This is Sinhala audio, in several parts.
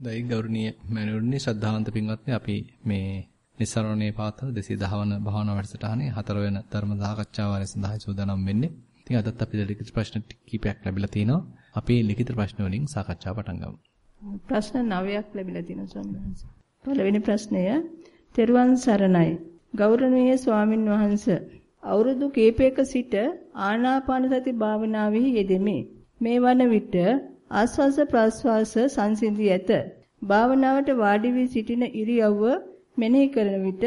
දෛ ගෞරවනීය මෑණිවරුනි ශ්‍රද්ධාවන්ත පින්වත්නි අපි මේ නිස්සරණේ පාතල 210 වන භාවනා වැඩසටහනේ හතර වෙන ධර්ම සාකච්ඡා වාරය සඳහා සූදානම් වෙන්නේ. ඉතින් අදත් අපි ලිඛිත ප්‍රශ්න කිහිපයක් ලැබිලා තිනවා. අපි ලිඛිත ප්‍රශ්න වලින් සාකච්ඡාව පටන් ගමු. ප්‍රශ්න 9ක් ලැබිලා තිනවා ස්වාමීන් වහන්සේ. පළවෙනි ප්‍රශ්නය තෙරුවන් සරණයි. ගෞරවනීය ස්වාමින් වහන්සේ අවුරුදු කීපයක සිට ආනාපාන සති භාවනාවෙහි යෙදෙමි. මේ වන විට ආස්වාස ප්‍රාස්වාස සංසිඳී ඇත. භාවනාවට වාඩි වී සිටින ඉරියව්ව මෙනෙහි කරන විට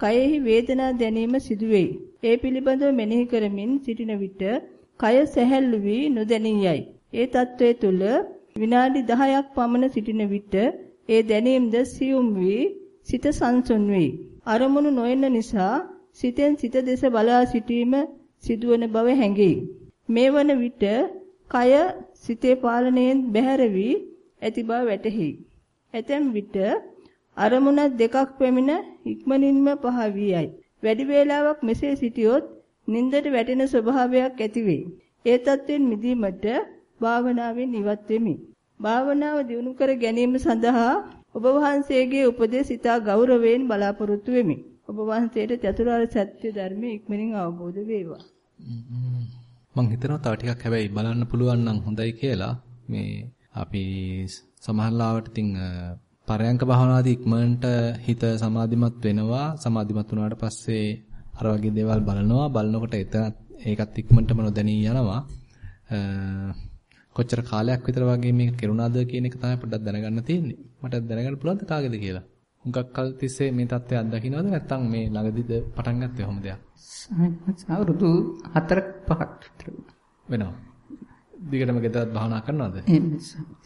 කයෙහි වේදනා දැනීම සිදුවේයි. ඒ පිළිබඳව මෙනෙහි කරමින් සිටින විට කය සැහැල්ලු වී නොදැනියයි. ඒ తත්වයේ තුල විනාඩි 10ක් පමණ සිටින විට ඒ දැනීමද සියුම් වී සිත සංසුන් වේ. අරමුණු නොයන නිසා සිතෙන් සිත දෙස බලා සිටීම සිදුවන බව හැඟේ. මේ වන විට කය සිතේ පාලනයෙන් බැහැර වී ඇති බව වැටහි. ඇතැම් විට අරමුණක් දෙකක් පැමිණ ඉක්මනින්ම පහ වී යයි. වැඩි වේලාවක් මෙසේ සිටියොත් නින්දට වැටෙන ස්වභාවයක් ඇති වේ. ඒ තත්ත්වෙන් මිදීමට භාවනාවෙන් ඉවත් වෙමි. භාවනාව දියුණු කර ගැනීම සඳහා ඔබ වහන්සේගේ උපදෙස් ඉතා ගෞරවයෙන් බලාපොරොත්තු වෙමි. ඔබ වහන්සේට චතුරාර්ය සත්‍ය ධර්මයේ ඉක්මනින් අවබෝධ වේවා. මම හිතනවා තව ටිකක් හැබැයි බලන්න පුළුවන් නම් හොඳයි කියලා. මේ අපි සමහරලාවට ඉතින් පරයන්ක භාවනාදී ඉක්මනට හිත සමාධිමත් වෙනවා. සමාධිමත් වුණාට පස්සේ අර වගේ දේවල් බලනවා. බලනකොට එතන ඒකත් ඉක්මනටම නොදැනී යනවා. කොච්චර කාලයක් විතර වගේ මේක කෙරුණාද කියන එක තමයි පොඩ්ඩක් දැනගන්න තියෙන්නේ. මට දැනගන්න පුළුවන්ද කාගේද කියලා? හුඟක් කල් තිස්සේ මේ தත්ත්වය අත්දකින්නවද නැත්නම් මේ ළඟදිද පටන් ගත්තේ කොහොමද? අවුරුදු 4ක් 5ක් විතර වෙනවා. දිගටම ගෙදරත් භාවනා කරනවද? එහෙමයි.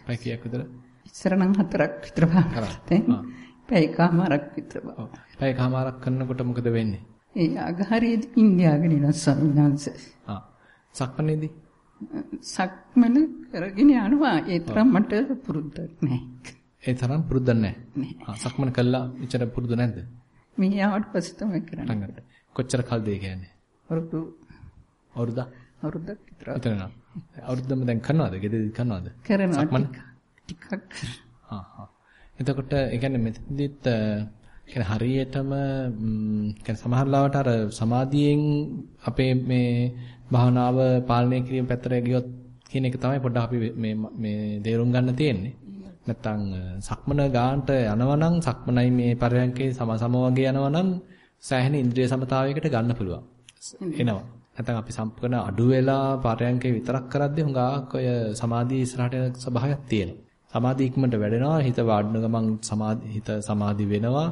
පැය කීයක් විතර? ඉස්සර නම් 4ක් විතර භාවනා කරා. පැයකමාරක් විතර භාවනා. පැයකමාරක් කරනකොට මොකද වෙන්නේ? ඒ අගහරියේදී ඉන්දියාගෙන ස්වාමීන් වහන්සේ. ආ. සක්මනේදී? සක්මන කරගෙන යනවා. ඒ තරම් මට පුරුද්දක් නැහැ. ඒ තරම් පුරුද්දක් නැහැ. සක්මන කළා ඉතර පුරුදු නැද්ද? මේ ආවට පස්සේ තමයි කරන්නේ. කොච්චර කල්ද ඒ කියන්නේ? අවුරුදු අවුරුද්දක් අවුරුද්දක් විතර. විතර නෑ. අවුරුද්දම දැන් කරනවද? ගෙදරදි කරනවද? කරනවා. සක්මන ටිකක්. හා හා. එතකොට ඒ කියන්නේ මෙතනදිත් කියන්නේ හරියටම කියන්නේ සමහර ලාවට අර සමාධියෙන් අපේ මේ භාවනාව පාලනය කිරීම පැත්තට ගියොත් කියන එක තමයි පොඩ්ඩක් අපි මේ මේ තේරුම් ගන්න තියෙන්නේ. නැත්තම් සක්මන ගානට යනවනම් සක්මනයි මේ පරයන්කේ සම සම වගේ යනවනම් සෑහෙන ඉන්ද්‍රිය සමතාවයකට ගන්න පුළුවන්. එනවා. නැත්නම් අපි සම්පූර්ණ අඩු වෙලා පරයන්කේ විතරක් කරද්දී හුඟක් ඔය සමාධිය ඉස්සරහට යන ස්වභාවයක් තියෙනවා. සමාධිය ඉක්මනට වැඩෙනවා. හිත වාඩින ගමන් සමාධි හිත සමාධි වෙනවා.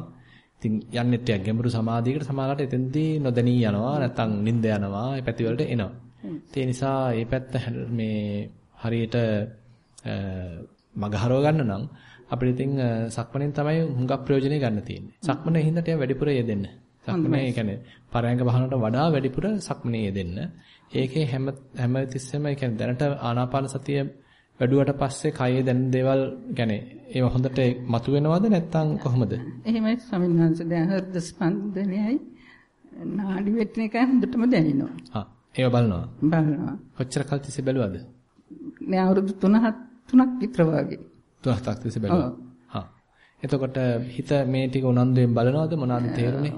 ඉතින් යන්නේ ටිකක් ගැඹුරු සමාධියකට සමාලට එතෙන්දී නොදැනී යනවා. නැත්නම් නිින්ද යනවා. ඒ පැති වලට එනවා. ඒ නිසා මේ පැත්ත මේ හරියට මගහරව ගන්න නම් අපිට ඉතින් සක්මණෙන් තමයි හුඟක් ප්‍රයෝජනෙ ගන්න තියෙන්නේ. සක්මණේ හින්දා ටික වැඩිපුර යෙදෙන්න. සක්මණේ ඒ කියන්නේ පරයන්ක බහනට වඩා වැඩිපුර සක්මණේ යෙදෙන්න. ඒකේ හැම හැම තිස්සෙම ඒ කියන්නේ දැනට ආනාපාන සතිය වැඩුවට පස්සේ කයේ දැනෙන දේවල් يعني ඒව හොඳට මතුවෙනවද නැත්නම් කොහොමද? එහෙමයි ස්වාමීන් වහන්සේ දැන් හෘද ස්පන්දනයයි නාඩි වෙටන එක හොඳටම දැනෙනවා. ආ ඒව බලනවා. බලනවා. කොච්චර කල් තිස්සේ බැලුවද? දැන් අවුරුදු 3 තුනක් විතර වගේ. තුනක් තිස්සේ බැලුවා. හා. එතකොට හිත මේ ටික උනන්දුවෙන් බලනවද මොනවද තේරුනේ?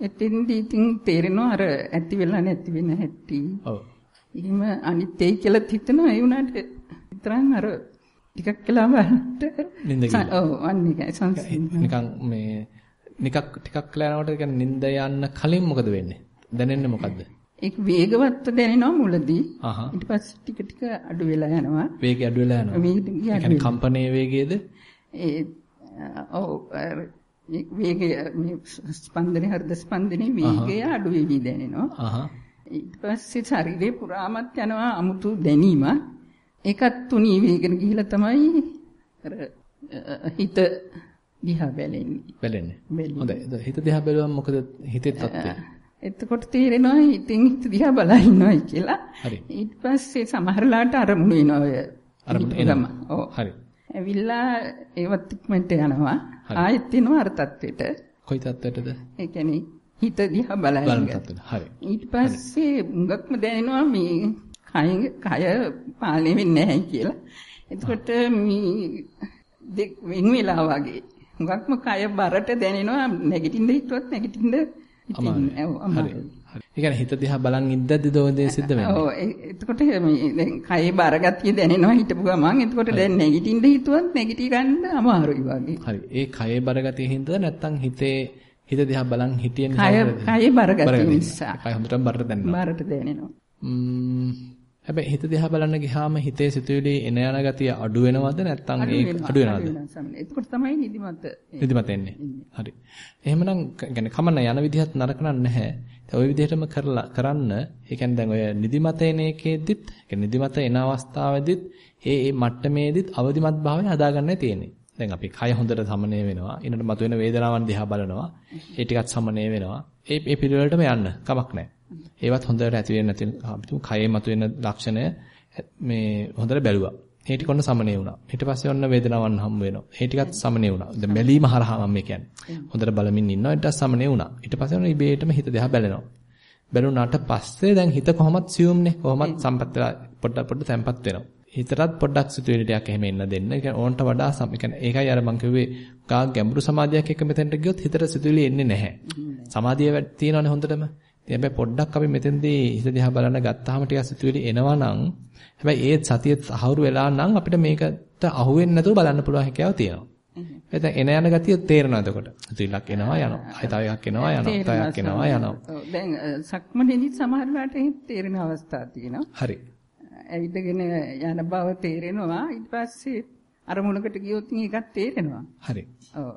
එතින්දී ඉතින් තේරෙනවා අර ඇති වෙලා නැති වෙන හැටි. ඔව්. එහෙම අනිත් ඒ කියලා හිතනවා ඒ උනාට විතරක් අර ටිකක් කියලා බලන්නට නින්ද ගිහින්. ඔව් අන්නේ සංසිඳන. නිකන් මේ නිකක් ටිකක් කියලා යනකොට කියන්නේ නින්ද යන්න කලින් මොකද වෙන්නේ? දැනෙන්නේ මොකද්ද? ඒක වේගවත් දැනෙනවා මුලදී. ඊට පස්සේ ටික ටික අඩු වෙලා යනවා. වේගය අඩු වෙලා යනවා. අඩු වෙනවා. කම්පනයේ වේගයද? ඒ ඔව් වේගය මේ ස්පන්දනේ හෘද ස්පන්දනේ වේගය අඩු වෙවි දැනෙනවා. අහහ. ඊට පස්සේ ශරීරේ පුරාමත් යනවා අමුතු දැනීම. ඒකත් තුනී වේගන ගිහිලා තමයි අර හිත දිහා බැලෙන්නේ. බැලෙන්නේ. හොඳයි. හිත දිහා බැලුවම මොකද හිතේ තත්ත්වය? එතකොට තේරෙනවා ඉතින් හිත දිහා බලා ඉන්නවයි කියලා. හරි. ඊට පස්සේ සමහරලාට අරමුණු වෙනවා ඔය. අරමුණු එනවා. ඔව්. හරි. ඇවිල්ලා ඒවත් ඉක්මනට යනවා. ආයෙත් එනවා අර තත්ත්වෙට. කොයි තත්ත්වයටද? ඒ කියන්නේ හිත දිහා බලා බලන තත්ත්වෙට. හරි. ඊට පස්සේ මුගක්ම දැනෙනවා මේ කය කය පාලනය වෙන්නේ නැහැ කියලා. එතකොට මේ වෙන් වෙලා වගේ. හුඟක්ම කය බරට දැනෙනවා නැගිටින්න හිතුවත් නැගිටින්න අමාරුයි. හරි. හිත දිහා බලන් ඉද්දද්දි දෝදේ සිද්ධ වෙන්නේ. ඔව් එතකොට මේ දැන් කයේ බරගතිය දැනෙනවා හිටපු ගමන්. එතකොට දැන් නැගිටින්න හිතුවත් නැගිටි ගන්න අමාරුයි වගේ. හරි. ඒ කයේ බරගතිය හින්දාද නැත්නම් හිතේ හිත දිහා බලන් හිටිය නිසා කය කයේ බරගතිය නිසා. කය හොඳටම බරට දැනෙනවා. බරට දැනෙනවා. හැබැයි හිත දිහා බලන්න ගියාම හිතේ සිතුවිලි එන යන ගතිය අඩු වෙනවද නැත්නම් ඒ අඩු වෙනවද? එතකොට තමයි නිදිමත නිදිමත එන්නේ. හරි. එහෙමනම් يعني කමන්න යන විදිහත් නරක නැහැ. ඒ ওই විදිහටම කරලා කරන්න. ඒ කියන්නේ දැන් ඔය නිදිමත එන එකේදීත්, يعني නිදිමත එන අවස්ථාවේදීත් ඒ ඒ මට්ටමේදීත් අවදිමත් භාවය හදාගන්නයි තියෙන්නේ. දැන් අපි කය හොඳට සමනය වෙනවා. ඊනට මතුවෙන වේදනාවන් දිහා බලනවා. ඒ ටිකත් සමනය වෙනවා. ඒ ඒ පිළිවෙලටම යන්න කමක් නැහැ. ඒවත් හොඳට ඇති වෙන්නේ නැති කයේ මතුවෙන ලක්ෂණය මේ හොඳට බැලුවා. ඒ ටික ඔන්න සමනේ වුණා. ඊට පස්සේ ඔන්න වේදනාවන් හම් වෙනවා. ඒ ටිකත් සමනේ වුණා. දැන් බැලීම හරහා මම කියන්නේ. හොඳට බලමින් ඉන්නවා. ඊට පස්සේ සමනේ වුණා. ඊට පස්සේ ඔන්න ඉබේටම හිත දෙහා බැලෙනවා. බැලුණාට පස්සේ දැන් හිත කොහොමත් සියුම්නේ. කොහොමත් සම්පත් වෙලා පොඩ පොඩ තැම්පත් වෙනවා. හිතටත් පොඩ්ඩක් සිතුවිලි ටිකක් එහෙම එන්න දෙන්න. ඒ කියන්නේ ඕන්ට වඩා සම කියන්නේ ඒකයි අර මම කිව්වේ ගා ගැඹුරු සමාධියක් එක්ක මෙතෙන්ට ගියොත් හිතට සිතුවිලි එන්නේ නැහැ. සමාධිය තියෙනවනේ හොඳටම. ඉතින් හැබැයි පොඩ්ඩක් අපි මෙතෙන්දී හිත දිහා බලන්න ගත්තාම ටිකක් සිතුවිලි එනවා නම් හැබැයි ඒ සතිය සහවුරු වෙලා නම් අපිට මේකට අහු වෙන්නේ නැතුව බලන්න පුළුවන් හැකියාව තියෙනවා. එතන එන යන ගතිය තේරෙනවා එතකොට. සිතුවිල්ලක් එනවා යනවා. ආය තව එකක් එනවා යනවා. තව එකක් එනවා යනවා. දැන් සක්මනේදී සමහර වෙලාවට තේරෙන අවස්ථා තියෙනවා. හරි. ඇවිදගෙන යන බව තේරෙනවා. ඊට පස්සේ අරමුණකට ගියොත් ඒකත් තේරෙනවා. හරි. ඔව්.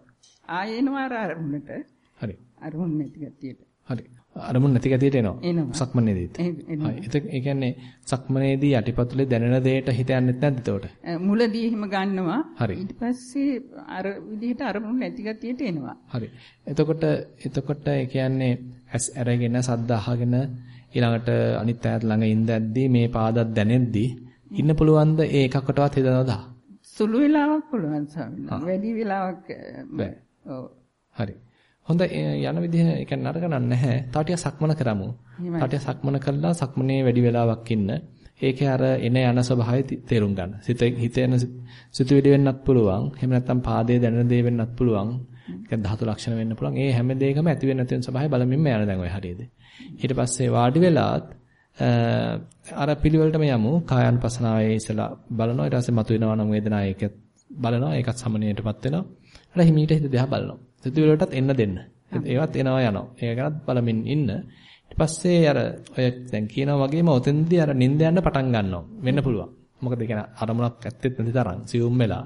ආයෙනවා අරමුණට. හරි. අරමුණ නැති ගතියට. හරි. අරමුණ නැති ගතියට එනවා. සක්මනේදීත්. හරි. ඒ කියන්නේ සක්මනේදී යටිපතුලේ දැනෙන දෙයට හිත යන්නෙත් නැද්ද එතකොට? මුලදී එහෙම ගන්නවා. ඊට පස්සේ අර විදිහට අරමුණ නැති ගතියට එනවා. හරි. එතකොට එතකොට ඒ කියන්නේ ඇස් අරගෙන සද්ද අහගෙන ඊළඟට අනිත් අයත් ළඟ ඉඳද්දී මේ පාදත් දැනෙද්දී ඉන්න පුළුවන්ද ඒ එකකටවත් හිතනවද? සුළු වෙලාවක් පුළුවන් ස්වාමීන් වැඩි වෙලාවක් බෑ. ඔව්. හරි. හොඳ යන විදිහ ඒ කියන්නේ නරක නැහැ. ටිකක් සක්මන කරමු. ටිකක් සක්මන කළා සක්මනේ වැඩි වෙලාවක් ඉන්න. ඒකේ අර එන යන ස්වභාවය තේරුම් ගන්න. සිත හිතේන සිතුවිලි වෙන්නත් පුළුවන්. එහෙම නැත්නම් පාදයේ දැනෙන දේ වෙන්නත් පුළුවන්. ඒක ධාතු ලක්ෂණ වෙන්න පුළුවන්. ඒ හැම දෙයකම ඇති වෙන නැති වෙන ස්වභාවය බලමින්ම යන දැන් ඔය හරියද. ඊට පස්සේ වාඩි වෙලාත් අර පිළිවෙලටම යමු. කායानुපසනාවේ ඉස්සලා බලනවා. ඊට පස්සේ මතුවෙනවා නම් වේදනාව ඒක බලනවා. ඒකත් සමනයටපත් වෙනවා. අර හිමීට හිත දිහා බලනවා. සිතුවිලි වලටත් එන්න දෙන්න. ඒවත් එනවා යනවා. ඒක ගැනත් බලමින් ඉන්න. ඊට පස්සේ අර ඔය දැන් කියනවා වගේම ඔතෙන්දී අර නිින්ද යන්න පටන් ගන්නවා. වෙන්න පුළුවන්. මොකද ඒ කියන්නේ අරමුණක් ඇත්තෙත් නැති තරම් සියුම් වෙලා.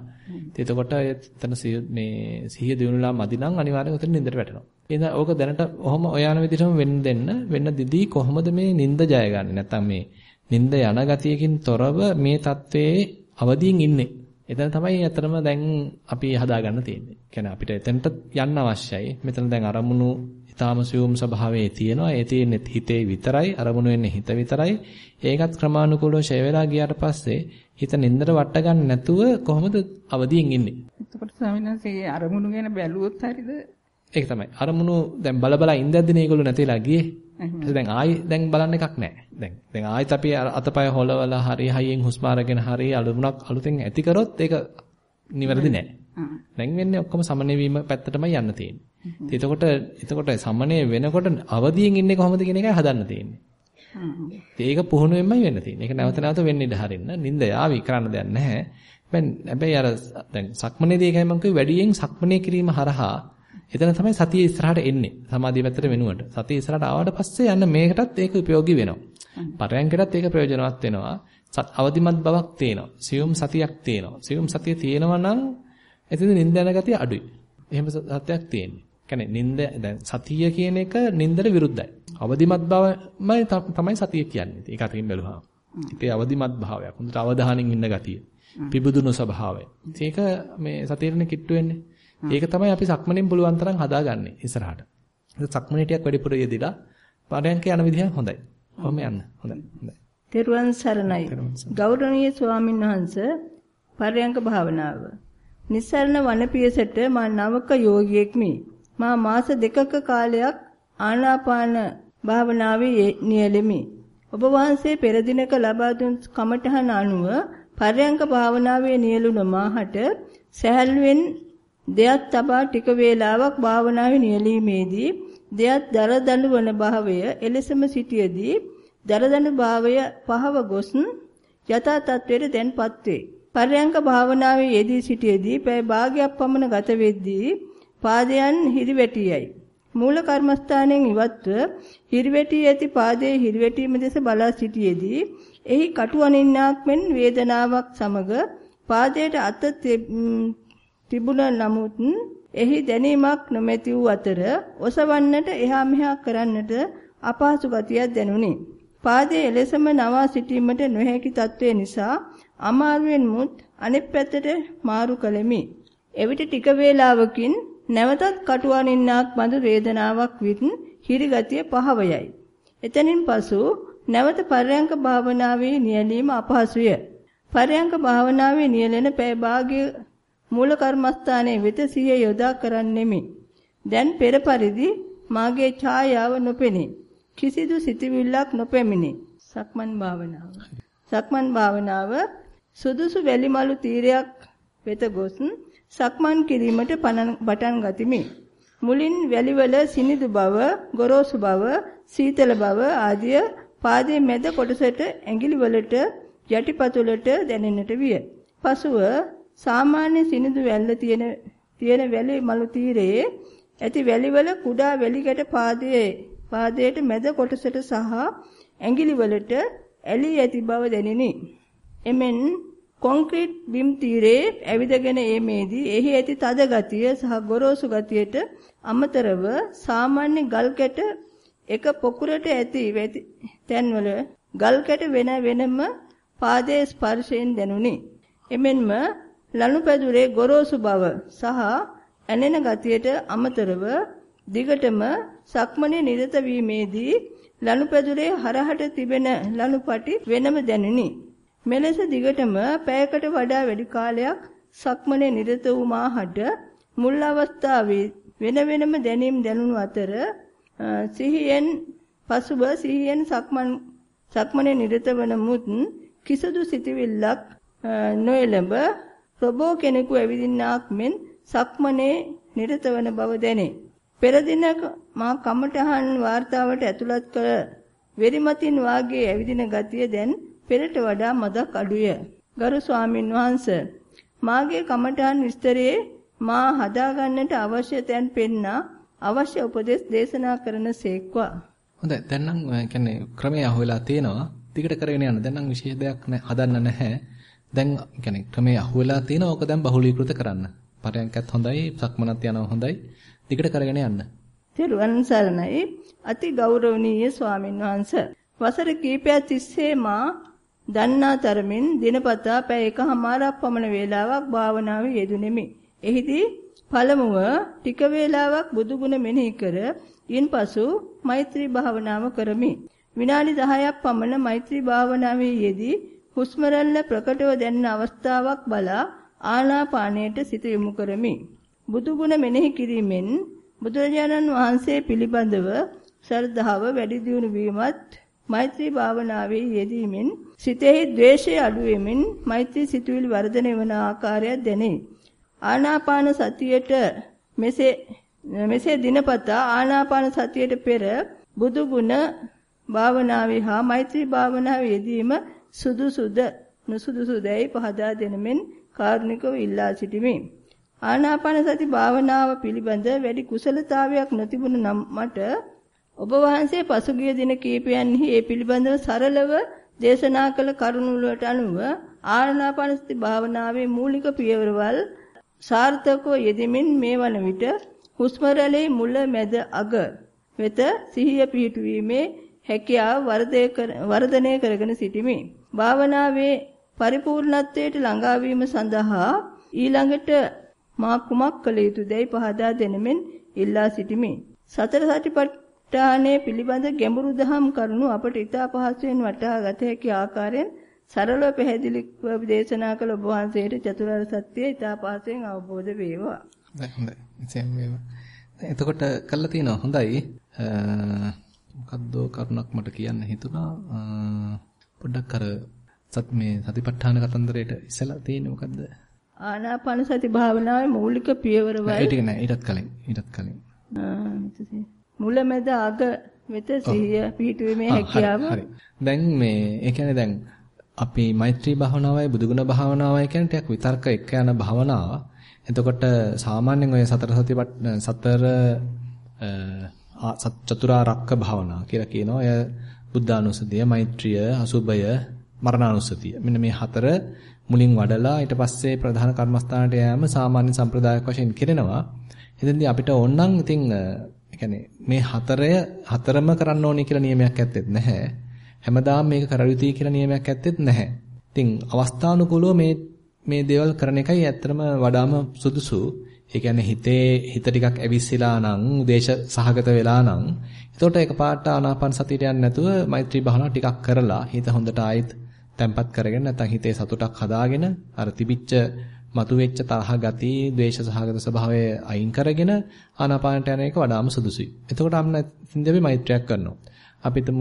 ඉතින් එතකොට එතන මේ සිහිය දිනුනලා මදි නම් අනිවාර්යෙන් ඔතන නිින්දට වැටෙනවා. එහෙනම් ඕක දැනට ඔහොම ඔයාන විදිහටම වෙන්න දෙන්න. වෙන්න දෙදී කොහොමද මේ නිින්ද ජය ගන්නේ? නැත්තම් මේ නිින්ද යන ගතියකින් තොරව මේ தത്വයේ අවදීන් ඉන්නේ. එතන තමයි අතරම දැන් අපි හදාගන්න තියෙන්නේ. කියන්නේ අපිට එතනට යන්න අවශ්‍යයි. මෙතන දැන් අරමුණු ඊටාම සියුම් ස්වභාවයේ තියෙනවා. ඒ තියෙන්නේ හිතේ විතරයි. අරමුණු වෙන්නේ හිත විතරයි. ඒකත් ක්‍රමානුකූලව ෂය වෙලා ගියාට පස්සේ හිත නින්දර වට ගන්න නැතුව කොහොමද අවදියෙන් ඉන්නේ? එතකොට ස්වාමීන් වහන්සේ අරමුණු ගැන බැලුවොත් හරියද? ඒක තමයි. අරමුණු දැන් බල බල ඉඳද්දිනේ ඒගොල්ලෝ නැතිලා ගියේ. දැන් ආයි දැන් බලන්න එකක් නැහැ. දැන් දැන් ආයිත් අපි අතපය හොලවලා හරි හයියෙන් හුස්ම අරගෙන හරි අලුණක් අලුතෙන් ඇති කරොත් ඒක නිවැරදි නැහැ. දැන් වෙන්නේ ඔක්කොම සමනය වීම පැත්තටමයි යන්න තියෙන්නේ. එතකොට එතකොට සමනය වෙනකොට අවදියෙන් ඉන්නේ කොහොමද කියන එකයි හදන්න තියෙන්නේ. ඒක පුහුණුවෙන්මයි වෙන්න තියෙන්නේ. ඒක නැවත නැවත වෙන්න ඉඩ හරින්න. නිින්ද යාවි කරන්න දෙයක් නැහැ. හැබැයි අර දැන් සක්මනේදී එකයි මම කිව්වේ වැඩියෙන් සක්මනේ කිරීම හරහා එතන තමයි සතිය ඉස්සරහට එන්නේ. සමාධිය පැත්තට වෙනුවට. සතිය ඉස්සරහට ආවට පස්සේ යන්න මේකටත් ඒක ප්‍රයෝගී වෙනවා. පරයන්කටත් ඒක ප්‍රයෝජනවත් වෙනවා. අවදිමත් බවක් තියෙනවා. සියුම් සතියක් තියෙනවා. සියුම් සතිය තියෙනවා නම් එතන නිින්ද යන ගතිය අඩුයි. එහෙම සත්‍යයක් තියෙන්නේ. කියන්නේ නිින්ද දැන් සතිය කියන එක නිින්දට විරුද්ධයි. අවදිමත් බවමයි තමයි සතිය කියන්නේ. ඒක අතින් බැලුවා. ඒකේ අවදිමත් භාවයක්. හොඳට අවධානයෙන් ඉන්න ගතිය. පිබුදුණු ස්වභාවය. ඒක මේ සතියේනේ කිට්ටු වෙන්නේ. ඒක තමයි අපි සක්මණෙන් පුළුවන් තරම් හදාගන්නේ ඉස්සරහට. සක්මණේ ටිකක් වැඩිපුර යෙදিলা පරයන්ක යන විදිහ හොඳයි. කොහොම යන්න. හොඳයි. හොඳයි. තෙරුවන් සරණයි. ගෞරවනීය ස්වාමින් වහන්සේ පරයන්ක භාවනාව. නිස්සරණ වනපියසට මා නවක යෝගියෙක්මි. මා මාස දෙකක කාලයක් ආනාපාන භාවනාවේ නියැලෙමි. ඔබ වහන්සේ පෙර දිනක ලබා දුන් කමඨහන අනුව පර්යංක භාවනාවේ නියලුන මාහට සැහැල්ලුවෙන් දෙයක් තබා ටික වේලාවක් භාවනාවේ නියැලීමේදී දෙයක් දරදඬු වන භාවය එලෙසම සිටියේදී දරදඬු භාවය පහව ගොස් යථා තත්වයට දැන්පත් වේ. පර්යංක භාවනාවේ යෙදී සිටියේදී පැය භාගයක් පමණ ගත වෙද්දී පාදයන් හිරිවැටියයි. මූල කර්මස්ථානයෙන් ඉවත්ව හිරිවැටි ඇති පාදයේ හිරිවැටීම දෙස බලා සිටියේදී එහි කටු අනින්නාක් මෙන් වේදනාවක් සමග පාදයට අත තිබුණ නමුත් එහි දැනීමක් නොමැති වූ අතර ඔසවන්නට එහා මෙහා කරන්නට අපහසු ගතියක් දැනුනි. පාදයේ එලෙසම නවා සිටීමට නොහැකි තත්ත්වය නිසා අමාරුවෙන් මුත් අනෙක් පැත්තට මාරු කළෙමි. එවිට ටික වේලාවකින් නැවතත් කටුවනින්නාක් බඳු වේදනාවක් විත් හිරිගතිය පහවයයි. එතනින් පසු නැවත පරයන්ක භාවනාවේ නියැලීම අපහසුය. පරයන්ක භාවනාවේ නියැලෙන පැය භාගය මූල කර්මස්ථානයේ වෙත සිය යොදා කරන්නෙමි. දැන් පෙර පරිදි මාගේ ඡායාව නොපෙනේ. කිසිදු සිතවිල්ලක් නොපෙමිනේ. සක්මන් භාවනාව. සක්මන් භාවනාව සුදුසු වැලිමලු තීරයක් වෙත ගොස් සක්මන් කිරීමට පටන් ගතිමි. මුලින් වැලිවල සිනිදු බව, ගොරෝසු බව, සීතල බව ආදිය පාදයේ මැද කොටසට ඇඟිලි වලට යටිපතුලට දැනෙන්නට විය. පසුව සාමාන්‍ය සිනිඳු වැල්ල තියෙන තියෙන වැලි මලු තීරයේ ඇති වැලිවල කුඩා වැලි ගැට පාදයේ පාදයට මැද කොටසට සහ ඇඟිලි වලට ඇලී ඇති බව දැනිනි. එමෙන් කොන්ක්‍රීට් බිම් තීරයේ ඇවිදගෙන ඒමේදී එහි ඇති තද ගතිය සහ ගොරෝසු ගතියට අමතරව සාමාන්‍ය ගල් කැට එක පොකුරට ඇති තැන්වල ගල් කැට වෙන වෙනම පාදයේ ස්පර්ශයෙන් දැනුනි. එමෙන්ම ලනුපැදුරේ ගොරෝසු බව සහ ඇනෙන ගතියට අමතරව දිගටම සක්මනේ නිරත වීමේදී ලනුපැදුරේ හරහට තිබෙන ලනුපටි වෙනම දැනුනි. මෙලෙස දිගටම පැයකට වඩා වැඩි කාලයක් සක්මනේ නිරත වූ මාහට මුල් අවස්ථාවේ වෙන වෙනම දැනීම් දැනුණු අතර සිහියෙන් පසුබ සිහියෙන් සක්මන් සක්මනේ නිරත වන මුත් කිසිදු සිතවිල්ලක් නොඑළඹ ප්‍රබෝ කෙනෙකු ඇවිදින්නාක් මෙන් සක්මනේ නිරත වන බව දැනේ. පෙර දිනක මා කමඨහන් වார்த்தාවට ඇතුළත් කර වෙරිමතින් වාගේ ඇවිදින ගතිය දැන් පෙරට වඩා මදක් අඩුය. ගරු ස්වාමින් වහන්සේ මාගේ කමඨහන් විස්තරයේ මා හදාගන්නට අවශ්‍ය තැන් පෙන්නා අවශ්‍ය උපදෙස් දේශනා කරන සේක්වා. හොඳයි දැන් නම් කියන්නේ ක්‍රමය අහුවෙලා තියෙනවා. දිගට කරගෙන යන්න. දැන් නම් විශේෂ දෙයක් හදන්න නැහැ. දැන් කියන්නේ ක්‍රමය අහුවෙලා තියෙනවා. ඕක දැන් බහුලීකృత කරන්න. පරයන්කත් හොඳයි, සක්මනත් යනවා හොඳයි. දිගට කරගෙන යන්න. තෙරුවන් සරණයි. අති ගෞරවනීය ස්වාමින් වහන්සේ. වසර කිහිපයක් තිස්සේ මා දන්නා තරමින් දිනපතා පැය එකහමාරක් පමණ වේලාවක් භාවනාවේ යෙදුණෙමි. එහිදී පළමුව ටික වේලාවක් බුදු ගුණ මෙනෙහි කර ඉන්පසු මෛත්‍රී භාවනාව කරමි. විනාඩි 10ක් පමණ මෛත්‍රී භාවනාවේ යෙදී හුස්ම රැල්ල ප්‍රකටව දැනෙන අවස්ථාවක් බලා ආනාපානයට සිත යොමු කරමි. බුදු ගුණ මෙනෙහි කිරීමෙන් බුදුරජාණන් වහන්සේ පිළිබඳව ශ්‍රද්ධාව වැඩි දියුණු වීමත් මෛත්‍රී භාවනාවේ යෙදීමෙන් සිතෙහි ද්වේෂය අඩු වෙමින් මෛත්‍රී සිතුවිලි වර්ධනය වන ආකාරය දැනේ. ආනාපාන සතියට මෙසේ මෙසේ දිනපතා ආනාපාන සතියට පෙර බුදු ගුණ භාවනාවේ හා මෛත්‍රී භාවනාවේ යෙදීම සුදුසුද නුසුදුසුදැයි පහදා දෙනමින් කාරුණිකව ඉල්ලා සිටිමි. ආනාපාන සති භාවනාව පිළිබඳ වැඩි කුසලතාවයක් නොතිබුණු නම් මට ඔබ වහන්සේ පසුගිය දින කීපයන්හි ඒ පිළිබඳව සරලව දේශනා කළ කරුණු වලට අනුව ආනාපාන සති භාවනාවේ මූලික පියවරවල් සාර්ථකව යෙදෙමින් මේ වන විට හුස්ම මුල මැද අග වෙත සිහිය පිහිටුවීමේ හැකියාව වර්ධනය කරගෙන සිටිමි. භාවනාවේ පරිපූර්ණත්වයට ළඟා වීම සඳහා ඊළඟට මා කුමක් කළ යුතුදයි පහදා දෙනෙමින් ඉල්ලා සිටිමි. සතර සතිපට්ඨානයේ පිළිබඳ ගැඹුරු දහම් කරුණු අපට ඉතා පහසුවෙන් වටහා ගත හැකි ආකාරයෙන් සරලව පැහැදිලිව දේශනා කළ ඔබ වහන්සේට චතුරාර්ය සත්‍යය ඉතා පහසුවෙන් අවබෝධ වේවා. හොඳයි හොඳයි. එතකොට කළා තියෙනවා හොඳයි. මොකද්ද කරුණක් මට කියන්න හිතුණා. පොඩ්ඩක් අර සත් මේ සතිපට්ඨාන කතන්දරයට ඉස්සලා තියෙන්නේ මොකද්ද? ආනාපාන සති භාවනාවේ මූලික පියවරවයි. ඒ ටික නෑ ඊටත් කලින් ඊටත් කලින්. මුලමෙද අග වෙත සිහිය පිහිටුවීමේ හැකියාව. හරි. දැන් මේ ඒ කියන්නේ දැන් අපි මෛත්‍රී භාවනාවයි බුදුගුණ භාවනාවයි කියන්නේ ටිකක් විතර්ක එක්ක යන භාවනාව. එතකොට සාමාන්‍යයෙන් ඔය සතර සතිපට්ඨ සතර චතුරාර්යක භාවනාව කියලා කියනවා. ඔය බුද්ධානුස්සතිය, මෛත්‍රිය, අසුබය, මරණානුස්සතිය. මෙන්න මේ හතර මුලින් වඩලා ඊට පස්සේ ප්‍රධාන කර්මස්ථානට යෑම සාමාන්‍ය සම්ප්‍රදායක් වශයෙන් කෙරෙනවා. එතෙන්දී අපිට ඕනනම් ඉතින් කියන්නේ මේ හතරය හතරම කරන්න ඕනේ කියලා නියමයක් ඇත්තෙත් නැහැ. හැමදාම මේක කර යුතුයි කියලා නියමයක් ඇත්තෙත් නැහැ. ඉතින් අවස්ථානුකූලව මේ මේ දේවල් කරන එකයි ඇත්තටම වඩාම සුදුසු. ඒ කියන්නේ හිතේ හිත ටිකක් ඇවිස්සලා නම්, දේශ සහගත වෙලා නම්, එතකොට එකපාරට ආනාපාන සතියට යන්නේ නැතුව මෛත්‍රී භාවනාව ටිකක් කරලා හිත හොඳට ආයෙත් තැම්පත් කරගෙන නැත්නම් හිතේ සතුටක් හදාගෙන අර තිබිච්ච මතුවෙච්ච තරහ ගති, ද්වේෂ සහගත ස්වභාවය අයින් කරගෙන ආනාපානට යන එක වඩාම සුදුසුයි. එතකොට අන්න සින්දෙවි මෛත්‍රියක් කරනවා. අපිටම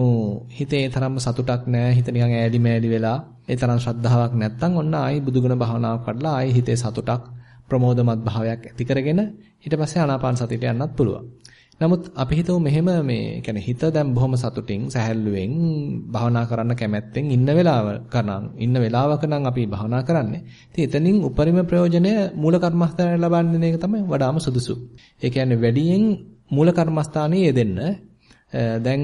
හිතේ තරම්ම සතුටක් නැහැ. හිත නිකන් ඈලි මෑලි වෙලා ඒ තරම් ශ්‍රද්ධාවක් නැත්නම් ඔන්න ආයි බුදුගුණ භාවනාවක් කරලා ආයි හිතේ සතුටක් ප්‍රමෝදමත් භාවයක් ඇති කරගෙන ඊට පස්සේ ආනාපාන සතියට යන්නත් පුළුවන්. නමුත් අපි හිතමු මෙහෙම මේ කියන්නේ හිත දැන් බොහොම සතුටින් සැහැල්ලුවෙන් භාවනා කරන්න කැමැත්තෙන් ඉන්න වෙලාව කරනම් ඉන්න වෙලාවක නම් අපි භාවනා කරන්නේ. ඉතින් එතනින් උපරිම ප්‍රයෝජනය මූල කර්මස්ථානයේ ලබන්න එක තමයි වඩාම සුදුසු. ඒ කියන්නේ වැඩියෙන් මූල කර්මස්ථානයේ යෙදෙන්න දැන්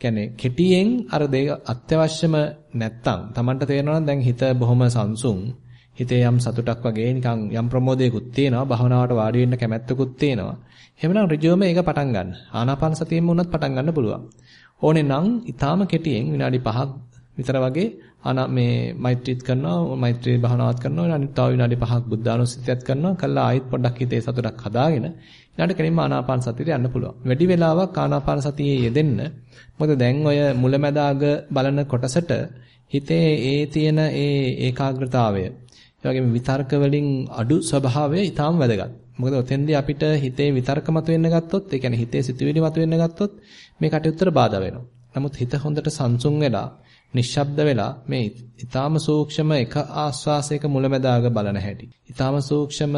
කියන්නේ කෙටියෙන් අර දෙක අත්‍යවශ්‍යම නැත්තම් Tamanට තේරෙනවා දැන් හිත බොහොම සංසුන් හිතේ යම් සතුටක් වගේ නිකන් යම් ප්‍රමෝදයකුත් තියෙනවා භාවනාවට වාඩි වෙන්න කැමැත්තකුත් තියෙනවා එහෙමනම් ඍජුවම ඒක පටන් ගන්න. ආනාපාන සතියෙම වුණත් පටන් ගන්න පුළුවන්. ඕනේ නම් ඊටාම කෙටියෙන් විනාඩි 5ක් විතර වගේ ආනා මේ මෛත්‍රීත් කරනවා මෛත්‍රී භාවනාවත් කරනවා ඊට තව විනාඩි 5ක් බුද්ධානුස්සතියත් කරනවා කළා ආයෙත් පොඩ්ඩක් හිතේ සතුටක් හදාගෙන ඊළඟට කෙලින්ම ආනාපාන සතියට යන්න පුළුවන්. වැඩි වෙලාවක් ආනාපාන සතියේ යෙදෙන්න. මොකද දැන් ඔය මුලැමැදාග බලන කොටසට හිතේ ඒ තියෙන ඒ ඒකාග්‍රතාවය, ඒ වගේම විතර්ක වලින් අඩු ස්වභාවය ඊටාම වැදගත්. මොකද ඔතෙන්දී අපිට හිතේ විතර්ක මතුවෙන්න ගත්තොත්, ඒ කියන්නේ හිතේ සිතුවිලි මතුවෙන්න ගත්තොත් මේ කටයුත්තට බාධා වෙනවා. නමුත් හිත හොඳට සංසුන් වෙලා, නිශ්ශබ්ද වෙලා මේ ඊටාම සූක්ෂම එක ආස්වාසයක මුලැමැදාග බලන හැටි. ඊටාම සූක්ෂම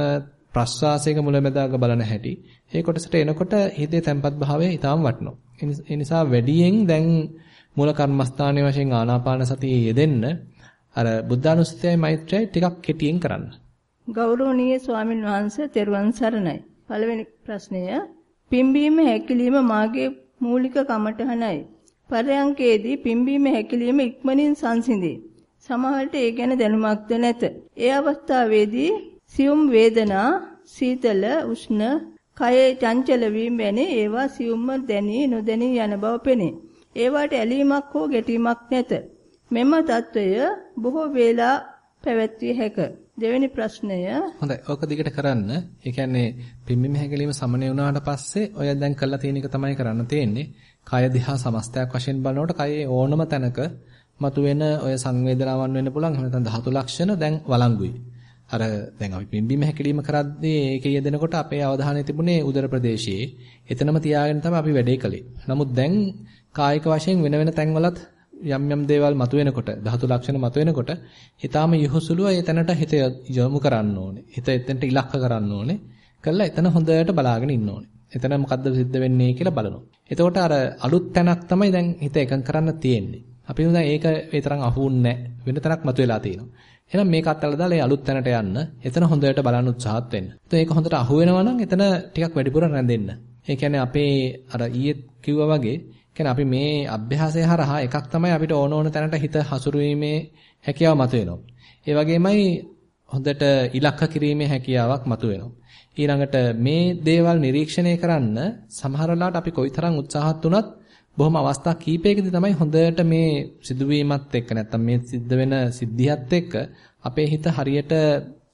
ප්‍රස්වාසයක මුලැමැදාග බලන හැටි. ඒ කොටසට එනකොට හිතේ තැම්පත් භාවය ඊටාම වටනවා. ඒ නිසා වැඩියෙන් දැන් මූල කර්මස්ථානයේ වශයෙන් ආනාපාන සතියේ යෙදෙන්න අර බුද්ධානුස්සතියයි මෛත්‍රියයි ටිකක් කෙටියෙන් කරන්න. ගෞරවනීය ස්වාමින් වහන්සේ තෙරුවන් සරණයි. පළවෙනි ප්‍රශ්නය පිම්බීම හැකිලිම මාගේ මූලික කමටහනයි. පරයන්කේදී පිම්බීම හැකිලිම ඉක්මනින් සංසිඳේ. සමහරට ඒ ගැන දැනුමක්ද නැත. ඒ අවස්ථාවේදී සියුම් වේදනා, සීතල, උෂ්ණ, කයේ චංචල වීම වැනි ඒවා සියුම්ම දැනී නොදැනී යන බව පෙනේ. ඒවට ඇලීමක් හෝ ගැටීමක් නැත. මෙම తত্ত্বය බොහෝ වේලා පැවැත්විය හැක. දෙවෙනි ප්‍රශ්නය හොඳයි. ඕක දිගට කරන්න. ඒ කියන්නේ පිම්බිම හැකලීම සමනය වුණාට පස්සේ ඔය දැන් කරලා තියෙන එක තමයි කරන්න තියෙන්නේ. කය දිහා සමස්තයක් වශයෙන් බලනකොට කයේ ඕනම තැනක මතුවෙන ඔය සංවේදනාවන් වෙන්න පුළුවන්. එහෙම නැත්නම් ධාතු ලක්ෂණ දැන් වළංගුයි. අර දැන් අපි පිම්බිම හැකලීම කරද්දී ඒකේ යෙදෙනකොට අපේ අවධානය තිබුණේ උදර ප්‍රදේශයේ. එතනම තියාගෙන තමයි අපි වැඩේ කළේ. නමුත් දැන් කායික වශයෙන් වෙන වෙන තැන්වලත් යම් යම් දේවල් මතුවෙනකොට ධාතු ලක්ෂණ මතුවෙනකොට ඊටාම යහුසුලුව ඒ තැනට හිත යොමු කරන්න ඕනේ. හිත එතනට ඉලක්ක කරන්න ඕනේ. කළා එතන හොඳට බලාගෙන ඉන්න ඕනේ. එතන මොකද්ද සිද්ධ වෙන්නේ කියලා බලනවා. එතකොට අර අලුත් තැනක් තමයි දැන් හිත එකඟ කරන්න තියෙන්නේ. අපි දැන් ඒක ඒ තරම් අහුුන්නේ නැහැ. වෙන තැනක් මතුවලා තියෙනවා. එහෙනම් මේක අත්හැරලා දාලා ඒ අලුත් තැනට යන්න. එතන හොඳට බලන්න උත්සාහත් වෙන්න. එතකොට ඒක හොඳට අහු වෙනවා නම් එතන ටිකක් වැඩිපුර රැඳෙන්න. ඒ කියන්නේ අපේ අර ඊයේ කිව්වා වගේ කියන්නේ අපි මේ අභ්‍යාසය හරහා එකක් තමයි අපිට ඕන ඕන තැනට හිත හසුරුවීමේ හැකියාව මතුවෙනවා. ඒ වගේමයි හොඳට ඉලක්ක කිරීමේ හැකියාවක් මතුවෙනවා. ඊළඟට මේ දේවල් නිරීක්ෂණය කරන්න සමහර වෙලාවට අපි කොයිතරම් උත්සාහත් වුණත් බොහොම අවස්ථා කීපයකදී තමයි හොඳට මේ සිදුවීමත් එක්ක නැත්තම් මේ සිද්ධ වෙන සිද්ධියත් එක්ක අපේ හිත හරියට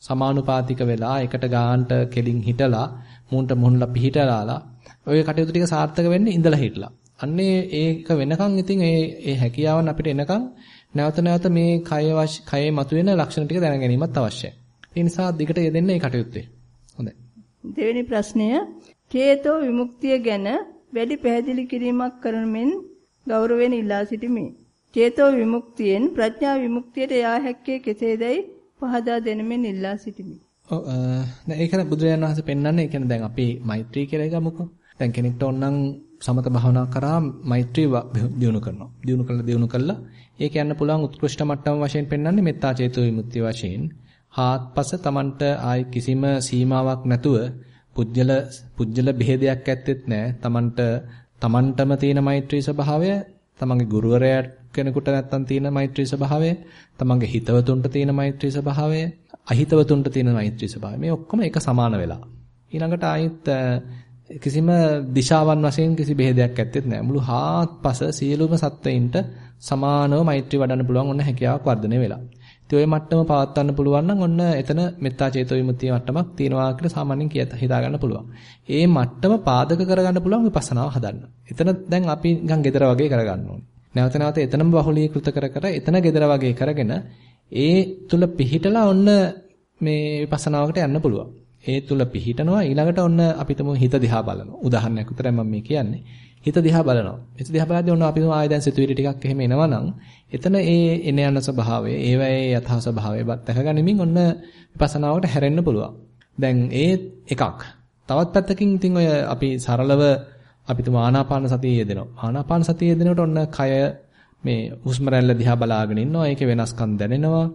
සමානුපාතික වෙලා එකට ගානට කෙලින් හිටලා මුන්ට මුන්ලා පිහිටලාලා ඔය කටයුතු ටික සාර්ථක වෙන්නේ ඉඳලා හිටලා. අන්නේ ඒක වෙනකන් ඉතින් ඒ ඒ හැකියාවන් අපිට එනකන් නැවත නැවත මේ කය කයේ මතුවෙන ලක්ෂණ ටික දැන ගැනීමත් අවශ්‍යයි. ඒ නිසා දිගට යෙදෙන්න මේ කටයුත්තේ. හොඳයි. දෙවෙනි ප්‍රශ්නය චේතෝ විමුක්තිය ගැන වැඩි පැහැදිලි කිරීමක් කරන මෙන් ගෞරවයෙන් ඉල්ලා සිටිමි. චේතෝ විමුක්තියෙන් ප්‍රඥා විමුක්තියට යා හැක්කේ කෙසේදයි පහදා දෙනමින් ඉල්ලා සිටිමි. ඔව් දැන් ඒකන බුදුරජාණන් වහන්සේ පෙන්වන්නේ ඒ කියන්නේ දැන් අපි මෛත්‍රී කියලා ගමුකෝ. දැන් කෙනෙක්ට ඕනනම් සමත භාවනා කරා මෛත්‍රී දියුණු කරනවා. දියුණු කළා දියුණු කළා. ඒක යන්න පුළුවන් උත්කෘෂ්ඨ මට්ටම වශයෙන් පෙන්වන්නේ මෙත්තා චේතෝ විමුක්තිය වශයෙන්. හාත්පස Tamanට ආයි කිසිම සීමාවක් නැතුව පුජ්‍යල පුජ්‍යල බෙහෙදයක් ඇත්තෙත් නැහැ. Tamanට Tamanටම තියෙන මෛත්‍රී ස්වභාවය, Tamanගේ ගුරුවරයා කෙනෙකුට නැත්තම් තියෙන මෛත්‍රී ස්වභාවය, Tamanගේ හිතවතුන්ට තියෙන මෛත්‍රී ස්වභාවය, අහිතවතුන්ට තියෙන මෛත්‍රී ස්වභාවය. මේ ඔක්කොම එක සමාන වෙලා. ඊළඟට ආයිත් කිසිම දිශාවන් වශයෙන් කිසි බෙහෙදයක් ඇත්තෙත් නැහැ. මුළු හාත්පස සියලුම සත්වයින්ට සමානව මෛත්‍රී වඩන්න පුළුවන් ඔන්න හැකියාවක් වර්ධනය වෙලා. ඉතින් ওই මට්ටම පවත්වන්න පුළුවන් නම් ඔන්න එතන මෙත්තා චේතෝ විමුක්තිය මට්ටමක් තියනවා කියලා සාමාන්‍යයෙන් කියත හිතා ගන්න පුළුවන්. ඒ මට්ටම පාදක කරගන්න පුළුවන් විපස්සනාව හදන්න. එතන දැන් අපි නිකන් gedara වගේ කරගන්න ඕනේ. නැවත නැවත එතනම බහුලීකృత කර කර එතන gedara වගේ කරගෙන ඒ තුල පිහිටලා ඔන්න මේ විපස්සනාවකට යන්න පුළුවන්. ඒ තුල පිහිටනවා ඊළඟට ඔන්න අපිටම හිත දිහා බලනවා. උදාහරණයක් විතරයි මම මේ කියන්නේ. හිත දිහා බලනවා. හිත දිහා බලද්දී ඔන්න අපි ආයෙ දැන් සිතුවිලි ටිකක් එහෙම එනවනම් එතන ඒ එන යන ස්වභාවය, ඒවයේ යථා ස්වභාවය දැකගනිමින් ඔන්න විපස්සනාවට හැරෙන්න පුළුවන්. දැන් ඒ එකක්. තවත් පැත්තකින් ඉතින් ඔය අපි සරලව අපි තුම ආනාපාන සතිය යෙදෙනවා. ආනාපාන සතිය යෙදෙනකොට ඔන්න කය මේ හුස්ම රැල්ල දිහා බලාගෙන ඉන්නවා. ඒකේ වෙනස්කම් දැනෙනවා.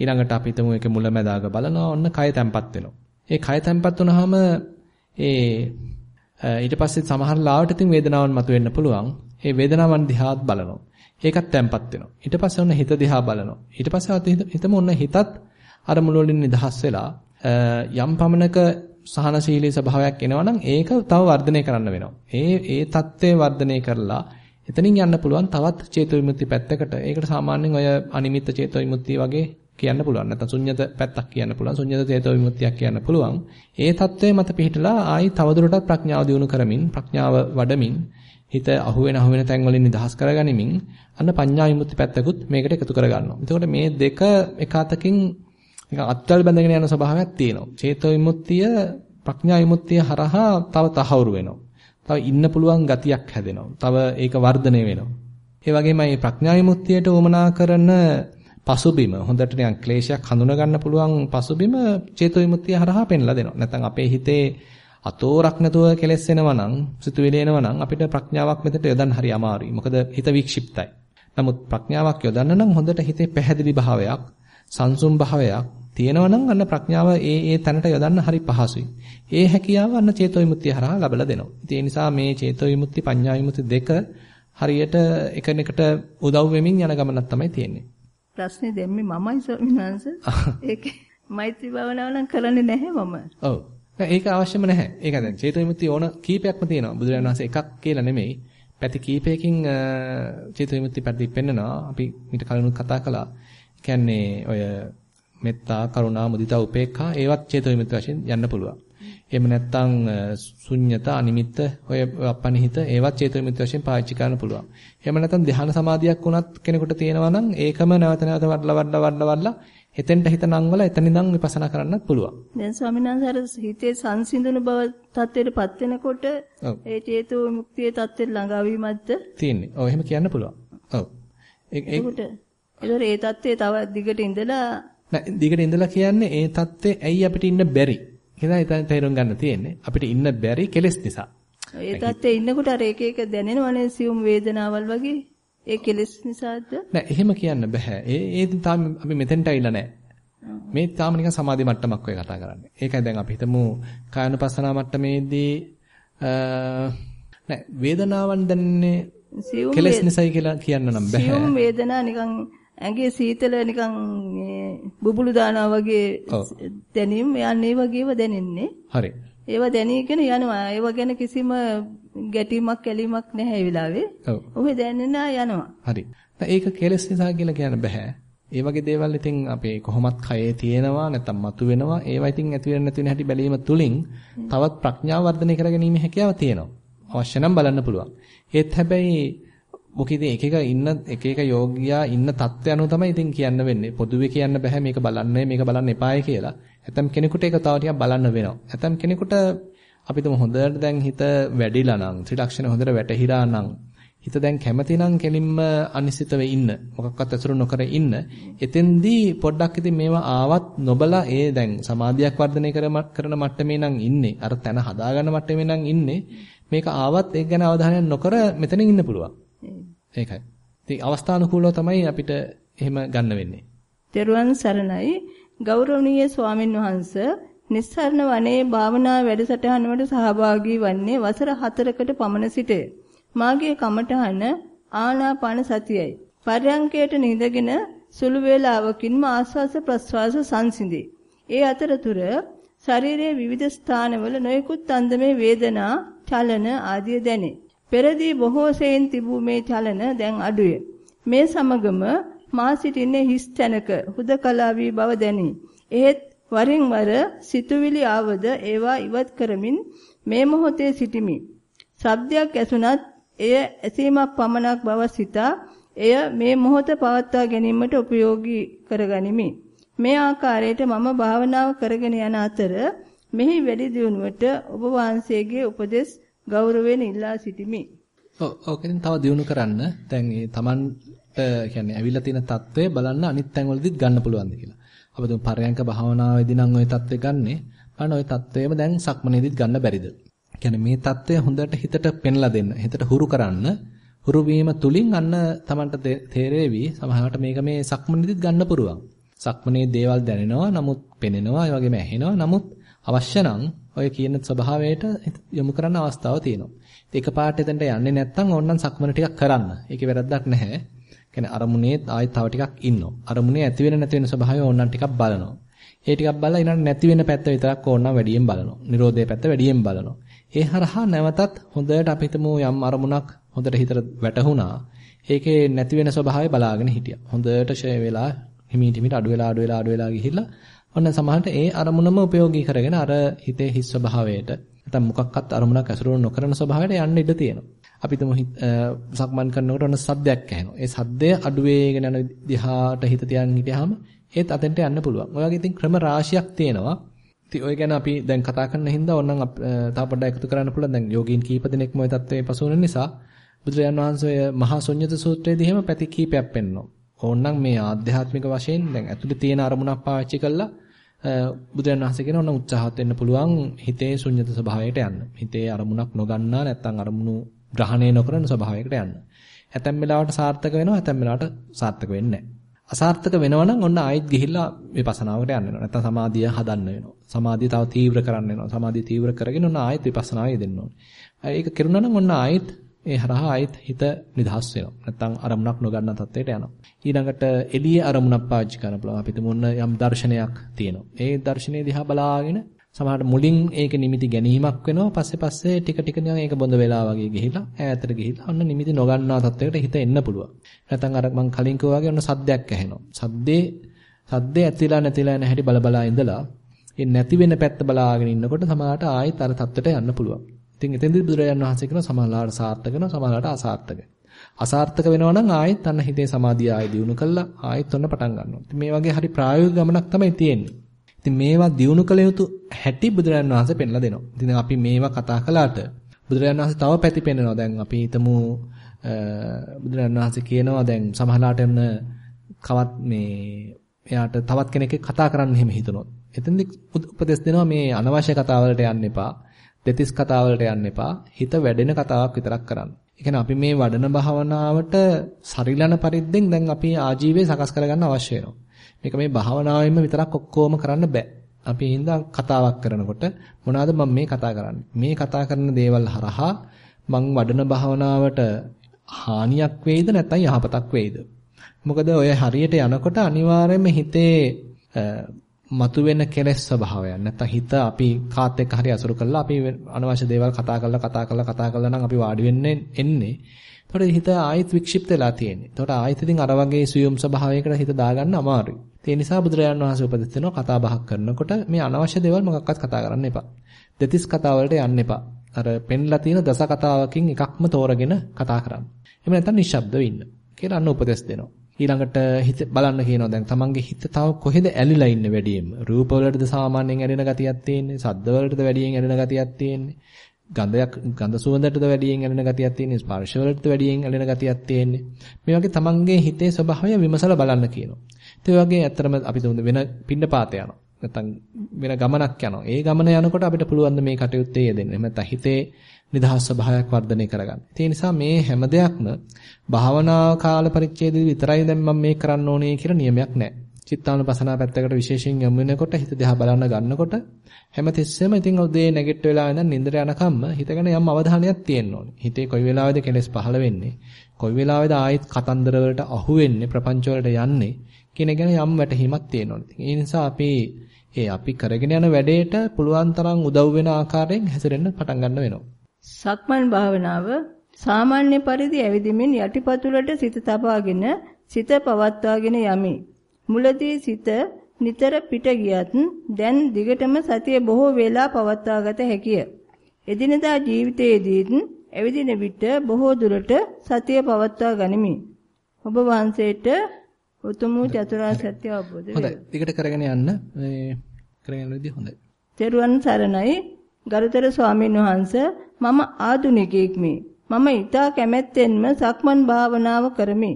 ඊළඟට අපි තුම ඒකේ මුලැමැදාග බලනවා. ඔන්න කය තැම්පත් වෙනවා. ඒ කය තැම්පත් වුනහම ඒ ඊට පස්සේ සමහර ලාවට ඉතින් වේදනාවන් මතුවෙන්න පුළුවන්. ඒ වේදනාවන් දිහාත් බලනවා. ඒකත් තැම්පත් වෙනවා. ඊට පස්සේ ඔන්න හිත දිහා බලනවා. ඊට පස්සේ හිතම ඔන්න හිතත් අරමුණු වලින් නිදහස් වෙලා යම් පමණක සහනශීලී ස්වභාවයක් එනවනම් ඒක තව වර්ධනය කරන්න වෙනවා. ඒ ඒ தත්ත්වය වර්ධනය කරලා එතනින් යන්න පුළුවන් තවත් චේතෝ විමුක්ති පැත්තකට. ඒකට සාමාන්‍යයෙන් ඔය අනිමිත්ත චේතෝ විමුක්තිය වගේ කියන්න පුළුවන්. නැත්නම් ශුන්්‍යත පැත්තක් කියන්න පුළුවන්. ශුන්්‍යත චේතෝ විමුක්තියක් කියන්න පුළුවන්. ඒ தත්ත්වය මත පිහිටලා ආයි තවදුරටත් ප්‍රඥාව දියුණු කරමින් ප්‍රඥාව වඩමින් හිත අහුවෙන අහුවෙන තැන් වලින් නිදහස් කරගනිමින් අන්න පඤ්ඤා විමුක්ති පැත්තකුත් මේකට එකතු කරගන්නවා. එතකොට මේ දෙක එක අතකින් නිකන් අත්වල බැඳගෙන යන ස්වභාවයක් තියෙනවා. චේතෝ විමුක්තිය ප්‍රඥා විමුක්තිය හරහා තව තහවුරු වෙනවා. තව ඉන්න පුළුවන් ගතියක් හැදෙනවා. තව ඒක වර්ධනය වෙනවා. ඒ වගේම මේ ප්‍රඥා විමුක්තියට උමනා කරන පසුබිම හොඳට නිකන් ක්ලේශයක් හඳුනා ගන්න පුළුවන් පසුබිම චේතෝ විමුක්තිය හරහා පෙන්ලා දෙනවා. නැත්නම් අපේ හිතේ අතෝරක් නැතුව කෙලස් වෙනවා නම් සිතුවිලි එනවා නම් අපිට ප්‍රඥාවක් මෙතට යොදන්න හරි අමාරුයි. මොකද හිත වික්ෂිප්තයි. නමුත් ප්‍රඥාවක් යොදන්න නම් හොඳට හිතේ පැහැදිලි භාවයක්, සංසුම් භාවයක් තියෙනවා නම් අන්න ප්‍රඥාව ඒ ඒ තැනට යොදන්න හරි පහසුයි. ඒ හැකියාව අන්න චේතෝ විමුක්තිය හරහා ලැබලා දෙනවා. ඉතින් ඒ නිසා මේ චේතෝ විමුක්ති, පඤ්ඤා විමුක්ති දෙක හරියට එකිනෙකට උදව් වෙමින් යන ගමනක් තමයි තියෙන්නේ. ප්‍රශ්නේ දැම්මේ මමයි ස්වාමීන් වහන්සේ. ඒකේ මෛත්‍රී භාවනාව නම් කරන්නේ නැහැ මම. ඔව්. ඒක අවශ්‍යම නැහැ. ඒක දැන් චේතෝ විමුක්තිය ඕන කීපයක්ම තියෙනවා. බුදුරජාණන් වහන්සේ එකක් කියලා නෙමෙයි. පැති කීපයකින් චේතෝ විමුක්ති පැති පෙන්නනවා. අපි ඊට කලිනුත් කතා කළා. කියන්නේ ඔය මෙත්තා, කරුණා, මුදිතා, උපේක්ඛා ඒවත් චේතෝ විමුක්ති වශයෙන් යන්න පුළුවන්. එහෙම නැත්නම් ශුන්්‍යත, අනිමිත්ත, ඔය අපනිහිත ඒවත් චේතෝ විමුක්ති වශයෙන් පාවිච්චි කරන්න පුළුවන්. එහෙම නැත්නම් ධ්‍යාන සමාධියක් වුණත් කෙනෙකුට තියෙනවා නම් ඒකම නැවත නැවත වඩලා වඩලා වඩලා වඩලා එතෙන්ට හිත නංවල එතන ඉඳන් විපස්සනා කරන්නත් පුළුවන්. දැන් ස්වාමීන් වහන්සේ හිතේ සංසිඳුණු බව තත්ත්වයටපත් වෙනකොට ඒ චේතෝ විමුක්තියේ තත්ත්වයට ළඟාවීමක්ද තියෙන්නේ. ඔව් එහෙම කියන්න පුළුවන්. ඔව්. ඒකට ඒ තත්ත්වයේ තව දිගට ඉඳලා නෑ දිගට ඉඳලා කියන්නේ ඒ தත්ත්වේ ඇයි අපිට ඉන්න බැරි කියලා හිතන් තේරුම් ගන්න තියෙන්නේ. අපිට ඉන්න බැරි කෙලස් නිසා. ඒ தත්ත්වේ ඉන්නකොට අර එක එක දැනෙනවනේ සියුම් වේදනාවල් වගේ. ඒ කෙලස් නිසාද? නෑ එහෙම කියන්න බෑ. ඒ ඒ තාම අපි මෙතෙන්ට ඇවිල්ලා නෑ. මේ තාම නිකන් සමාධි මට්ටමක් ඔය කතා කරන්නේ. ඒකයි දැන් අපි හිතමු කායනුපස්සනා මට්ටමේදී නෑ වේදනාවන් දැනන්නේ කෙලස් නිසායි කියලා කියන්න නම් බෑ. සියුම් වේදනා නිකන් ඇඟේ සීතල නිකන් බුබුලු දානවා වගේ දැනීම යන්නේ වගේව දැනෙන්නේ. හරි. ඒවා දැනීගෙන යනවා. ඒවා ගැන කිසිම ගැටීමක් කැලීමක් නැහැ ඒ වෙලාවේ. ඔව්. ඔහේ දැනෙන්න යනවා. හරි. ඒක කෙලස් නිසා කියලා කියන්න බෑ. ඒ වගේ දේවල් ඉතින් අපේ කොහොමත් කයේ තියෙනවා නැත්නම් මතුවෙනවා. ඒවා ඉතින් ඇති වෙන නැති වෙන හැටි බැලීම තුලින් තවත් ප්‍රඥාව වර්ධනය කරගැනීමේ හැකියාව තියෙනවා. අවශ්‍ය නම් බලන්න පුළුවන්. ඒත් හැබැයි මොකද එක එක ඉන්න එක එක යෝගියා ඉන්න தත්ත්වය අනුව තමයි ඉතින් කියන්න වෙන්නේ. පොදුවේ කියන්න බෑ මේක බලන්නේ මේක බලන්න එපායි කියලා. ඇතම් කෙනෙකුට ඒක තව ටිකක් බලන්න වෙනවා. ඇතම් කෙනෙකුට අපිටම හොඳට දැන් හිත වැඩිලා නම් ත්‍රිලක්ෂණ හොඳට වැටහිලා නම් හිත දැන් කැමති නම් කෙලින්ම අනිසිතව ඉන්න. මොකක්වත් අසුරු නොකර ඉන්න. එතෙන්දී පොඩ්ඩක් ඉතින් මේවා ආවත් නොබලා ඒ දැන් සමාධියක් වර්ධනය කරන මට්ටමේ නම් ඉන්නේ. අර තන හදාගන්න මට්ටමේ නම් ඉන්නේ. මේක ආවත් ඒක ගැන අවධානයක් නොකර මෙතනින් ඉන්න පුළුවන්. ඒකයි. ඉතින් අවස්ථානුකූලව තමයි අපිට එහෙම ගන්න වෙන්නේ. තෙරුවන් සරණයි ගෞරවනීය ස්වාමින් වහන්සේ නිස්සරණ වනයේ භාවනා වැඩසටහන වලට සහභාගී වන්නේ වසර 4කට පමණ සිටය. මාගේ කමඨහන ආනාපාන සතියයි. පර්යංකයට නිදගෙන සුළු වේලාවකින්ම ආස්වාස ප්‍රස්වාස සංසිඳේ. ඒ අතරතුර ශරීරයේ විවිධ ස්ථානවල නොයෙකුත් අන්දමේ වේදනා, චලන ආදිය දැනේ. පෙරදී බොහෝ සෙයින් තිබූ මේ චලන දැන් අඩුය. මේ සමගම මා සිටින්නේ හිස් තැනක හුදකලා වී බව දැනේ. එහෙත් වරින් වර සිතුවිලි ආවද ඒවා ඉවත් කරමින් මේ මොහොතේ සිටිමි. ශබ්දයක් ඇසුණත් එය ඇසීමක් පමණක් බව සිතා එය මේ මොහොත පවත්වා ගැනීමට උපයෝගී කරගනිමි. මේ ආකාරයට මම භාවනාව කරගෙන යන අතර මෙහි වැඩි දියුණුවට ඔබ වහන්සේගේ උපදෙස් ගෞරවයෙන් ඉල්ලා සිටිමි. ඔව් ඕකෙන් තව දියුණු කරන්න. දැන් ඒ Tamanට කියන්නේ ඇවිල්ලා තියෙන தત્ත්වය බලන්න අනිත් තැන්වලදීත් ගන්න පුළුවන්ද කියලා. අපි තුන් පරයන්ක භාවනාවේදී නම් ওই தત્ත්වය ගන්නෙ. අන්න ওই தત્ත්වයම දැන් සක්මනේදීත් ගන්න බැරිද? කියන්නේ මේ தત્ත්වය හොඳට හිතට පෙන්ලා දෙන්න. හිතට හුරු කරන්න. හුරු වීම තුලින් අන්න Tamanට තේරෙවි සමහරවිට මේක මේ සක්මනේදීත් ගන්න පුළුවන්. සක්මනේ දේවල් දැනෙනවා. නමුත් පෙනෙනවා. ඒ වගේම ඇහෙනවා. නමුත් අවශ්‍ය නම් ඔය කියන ස්වභාවයට යොමු කරන්න අවස්ථාව තියෙනවා. ඉතින් එකපාරට එතනට යන්නේ නැත්නම් ඕනනම් සක්මන ටිකක් කරන්න. ඒකේ වැරද්දක් නැහැ. කියන්නේ අරමුණේ ආයෙත් තව ටිකක් ඉන්නවා. අරමුණේ ඇති වෙන නැති වෙන ස්වභාවය ඕනනම් ටිකක් බලනවා. ඒ ටිකක් බලලා ඊළඟ නැති වෙන පැත්ත විතරක් ඕනනම් වැඩියෙන් බලනවා. නිරෝධයේ පැත්ත වැඩියෙන් බලනවා. ඒ හරහා නැවතත් හොඳට අපි හිතමු යම් අරමුණක් හොඳට හිතට වැටහුණා. ඒකේ නැති වෙන ස්වභාවය බලාගෙන හිටියා. හොඳට ෂය වෙලා හිමීට හිමීට අඩු වෙලා අඩු වෙලා අඩු වෙලා ගිහිල්ලා ඔන්න සමහරට ඒ අරමුණම ප්‍රයෝගී කරගෙන අර හිතේ හිස් ස්වභාවයට නැත්නම් මොකක්වත් අරමුණක් ඇසුරු නොකරන ස්වභාවයට යන්න ඉඩ තියෙනවා. අපි තුමු සක්මන් කරනකොට ඔන්න සද්දයක් ඇහෙනවා. ඒ සද්දය අඩුවේගෙන යන දිහාට හිත තියන් හිටියාම ඒත් අතෙන්ට යන්න පුළුවන්. ඔය වගේ ඉතින් ක්‍රම රාශියක් තියෙනවා. ඉතින් ඔය ගැන අපි දැන් කතා කරන හින්දා ඕනනම් තව පොඩ්ඩක් එකතු කරන්න පුළුවන්. දැන් යෝගීන් කීප දෙනෙක්ම ওই தත්ත්වයේ පසු වෙන නිසා බුදුරජාන් වහන්සේ ඔය මහා ශුන්්‍යත සූත්‍රයේදී එහෙම පැති කීපයක් පෙන්වනවා. ඕනනම් මේ ආධ්‍යාත්මික වශයෙන් දැන් ඇතුලේ තියෙන අරමුණක් පාවිච්චි කරලා බුදුරජාණන් වහන්සේ කියන ඕන උත්සාහත් වෙන්න පුළුවන් හිතේ ශුන්්‍යත ස්වභාවයට යන්න. හිතේ අරමුණක් නොගන්නා නැත්නම් අරමුණු ග්‍රහණය නොකරන ස්වභාවයකට යන්න. ඇතැම් වෙලාවට සාර්ථක වෙනවා ඇතැම් වෙලාවට සාර්ථක වෙන්නේ නැහැ. අසාර්ථක වෙනවා නම් ඔන්න ආයෙත් ගිහිල්ලා විපස්සනාවකට යන්න වෙනවා. නැත්නම් සමාධිය හදන්න වෙනවා. සමාධිය තව තීව්‍ර කරන්න වෙනවා. සමාධිය තීව්‍ර කරගෙන ඔන්න ආයෙත් විපස්සනාව යෙදෙන්න ඕනේ. ඒක කරුණා නම් ඔන්න ආයෙත් ඒ හරහා ආයෙත් හිත නිදහස් වෙනවා. නැත්නම් අරමුණක් නොගන්න තත්ත්වයට යනවා. ඊළඟට එළියේ අරමුණක් පාවිච්චි කරන්න පුළුවන්. අපිට මොන යම් දර්ශනයක් තියෙනවා. ඒ දර්ශනය දිහා බලාගෙන සමහරට මුලින් ඒක නිමිති ගැනීමක් වෙනවා. පස්සේ පස්සේ ටික ටික නිකන් ඒක බොඳ වෙලා වගේ ගිහිලා ඈතට ගිහිලා ඔන්න නිමිති නොගන්නා තත්ත්වයකට හිත එන්න පුළුවන්. නැත්නම් අර මං කලින් කිව්වා වගේ ඔන්න සද්දයක් ඇහෙනවා. සද්දේ සද්දේ ඇතිලා නැතිලා යන හැටි බල බලා ඉඳලා ඒ නැති වෙන පැත්ත බලාගෙන ඉන්නකොට සමහරට ආයෙත් අර තත්ත්වයට යන්න පුළුවන්. ඉතින් එතෙන්දී බුදුරජාණන් වහන්සේ කියන සමහරලාට සාර්ථක වෙනවා සමහරලාට අසාර්ථක. අසාර්ථක වෙනවා නම් ආයෙත් අන්න හිතේ සමාධිය ආයෙ දියුණු කළා ආයෙත් ඔන්න පටන් ගන්නවා. ඉතින් මේ වගේ හරි ප්‍රායෝගික ගමනක් තමයි තියෙන්නේ. ඉතින් මේවා දියුණු කළ යුතු හැටි බුදුරජාණන් වහන්සේ පෙන්ලා දෙනවා. ඉතින් අපි මේවා කතා කළාට බුදුරජාණන් වහන්සේ තව පැති පෙන්නනවා. දැන් අපි හිතමු බුදුරජාණන් වහන්සේ කියනවා දැන් සමහරලාට එන්න කවත් මේ එයාට තවත් කෙනෙක් කතා කරන්න එහෙම හිතනොත්. එතෙන්දි උපදෙස් දෙනවා මේ අනවශ්‍ය කතාවලට යන්න එපා. දෙතිස් කතාවලට යන්න එපා. හිත වැඩෙන කතාවක් විතරක් කරන්න. ඒ අපි මේ වඩන භාවනාවට සරිලන පරිද්දෙන් දැන් අපි ආජීවය සකස් කරගන්න අවශ්‍ය වෙනවා. මේක මේ භාවනාවෙන්ම විතරක් ඔක්කොම කරන්න බෑ. අපි හින්දා කතාවක් කරනකොට මොනවාද මම මේ කතා කරන්නේ? මේ කතා කරන දේවල් හරහා මං වඩන භාවනාවට හානියක් වෙයිද නැත්නම් යහපතක් වෙයිද? මොකද ඔය හරියට යනකොට අනිවාර්යයෙන්ම හිතේ මතුවෙන කෙලෙස් ස්වභාවයන් නැත්නම් හිත අපි කාත් එක්ක හරි අසුරු කරලා අපි අනවශ්‍ය දේවල් කතා කරලා කතා කරලා කතා කරලා නම් අපි වාඩි වෙන්නේ එන්නේ. එතකොට හිත ආයෙත් වික්ෂිප්ත වෙලා තියෙන්නේ. එතකොට ආයෙත් ඉතින් අර වගේ සියුම් ස්වභාවයකට හිත දාගන්න අමාරුයි. ඒ නිසා බුදුරජාණන් වහන්සේ උපදෙස් දෙනවා කතා බහක් කරනකොට මේ අනවශ්‍ය දේවල් මොකක්වත් කතා කරන්න එපා. දෙතිස් කතා වලට යන්න එපා. අර පෙන්ලා තියෙන දස කතාවකින් එකක්ම තෝරගෙන කතා කරන්න. එහෙම නැත්නම් නිශ්ශබ්දව ඉන්න. කියලා අන්න උපදෙස් දෙනවා. ඊළඟට හිත බලන්න කියනවා. දැන් තමන්ගේ හිත තව කොහෙද ඇලිලා ඉන්නේ වැඩියෙන්ම? රූප වලටද සාමාන්‍යයෙන් ඇලෙන ගතියක් තියෙන්නේ? සද්ද වලටද වැඩියෙන් ඇලෙන ගතියක් තියෙන්නේ? ගඳයක් ගඳ සුවඳටද වැඩියෙන් ඇලෙන ගතියක් තියෙන්නේ? ස්පර්ශ වලට වැඩියෙන් ඇලෙන ගතියක් තියෙන්නේ? මේ වගේ තමන්ගේ හිතේ ස්වභාවය විමසලා බලන්න කියනවා. ඒ වගේ ඇත්තටම අපි වෙන පින්නපාත යනවා. නැත්නම් වෙන ගමනක් යනවා ඒ ගමන යනකොට අපිට පුළුවන් මේ කටයුත්තේ යෙදෙන්න එහෙම නැත්නම් හිතේ නිදහස් ස්වභාවයක් වර්ධනය කරගන්න. ඒ නිසා මේ හැම දෙයක්ම භාවනා කාල පරිච්ඡේදයේ විතරයි දැන් මම මේ කරන්න ඕනේ කියලා නියමයක් නැහැ. චිත්තානුපසනාව පැත්තකට විශේෂයෙන් යොමු වෙනකොට හිත දිහා බලන්න ගන්නකොට හැමතිස්සෙම ඉතින් උදේ නැගිට වෙලා ඉඳන් නින්දට යනකම්ම හිතගෙන යම් අවධානයක් තියෙන්න ඕනේ. හිතේ කොයි වෙලාවෙද කෙලෙස් පහළ වෙන්නේ, කොයි වෙලාවෙද ආයෙත් කතන්දර වලට අහු වෙන්නේ, ප්‍රපංච වලට යන්නේ කියන ගැන යම් වැටහීමක් තියෙන්න ඕනේ. ඒ නිසා අපි ඒ අපි කරගෙන යන වැඩේට පුළුවන් තරම් උදව් වෙන ආකාරයෙන් හැසිරෙන්න පටන් ගන්න වෙනවා. සක්මන් භාවනාව සාමාන්‍ය පරිදි ඇවිදිමින් යටිපතුලට සිත තබාගෙන සිත පවත්වාගෙන යමි. මුලදී සිත නිතර පිට ගියත් දැන් දිගටම සතිය බොහෝ වේලා පවත්වාගත හැකිය. එදිනදා ජීවිතයේදීත් ඇවිදින විට බොහෝ දුරට සතිය පවත්වා ගනිමි. ඔබ වහන්සේට උතුම් චතුරාර්ය සත්‍ය අවබෝධ වේ. හොඳයි. දිගට කරගෙන යන්න. මේ කරගෙන යන විදිහ හොඳයි. තෙරුවන් සරණයි. ගරුතර ස්වාමීන් වහන්සේ මම ආදුනිකයෙක්මි. මම ඊටා කැමැත්තෙන්ම සක්මන් භාවනාව කරමි.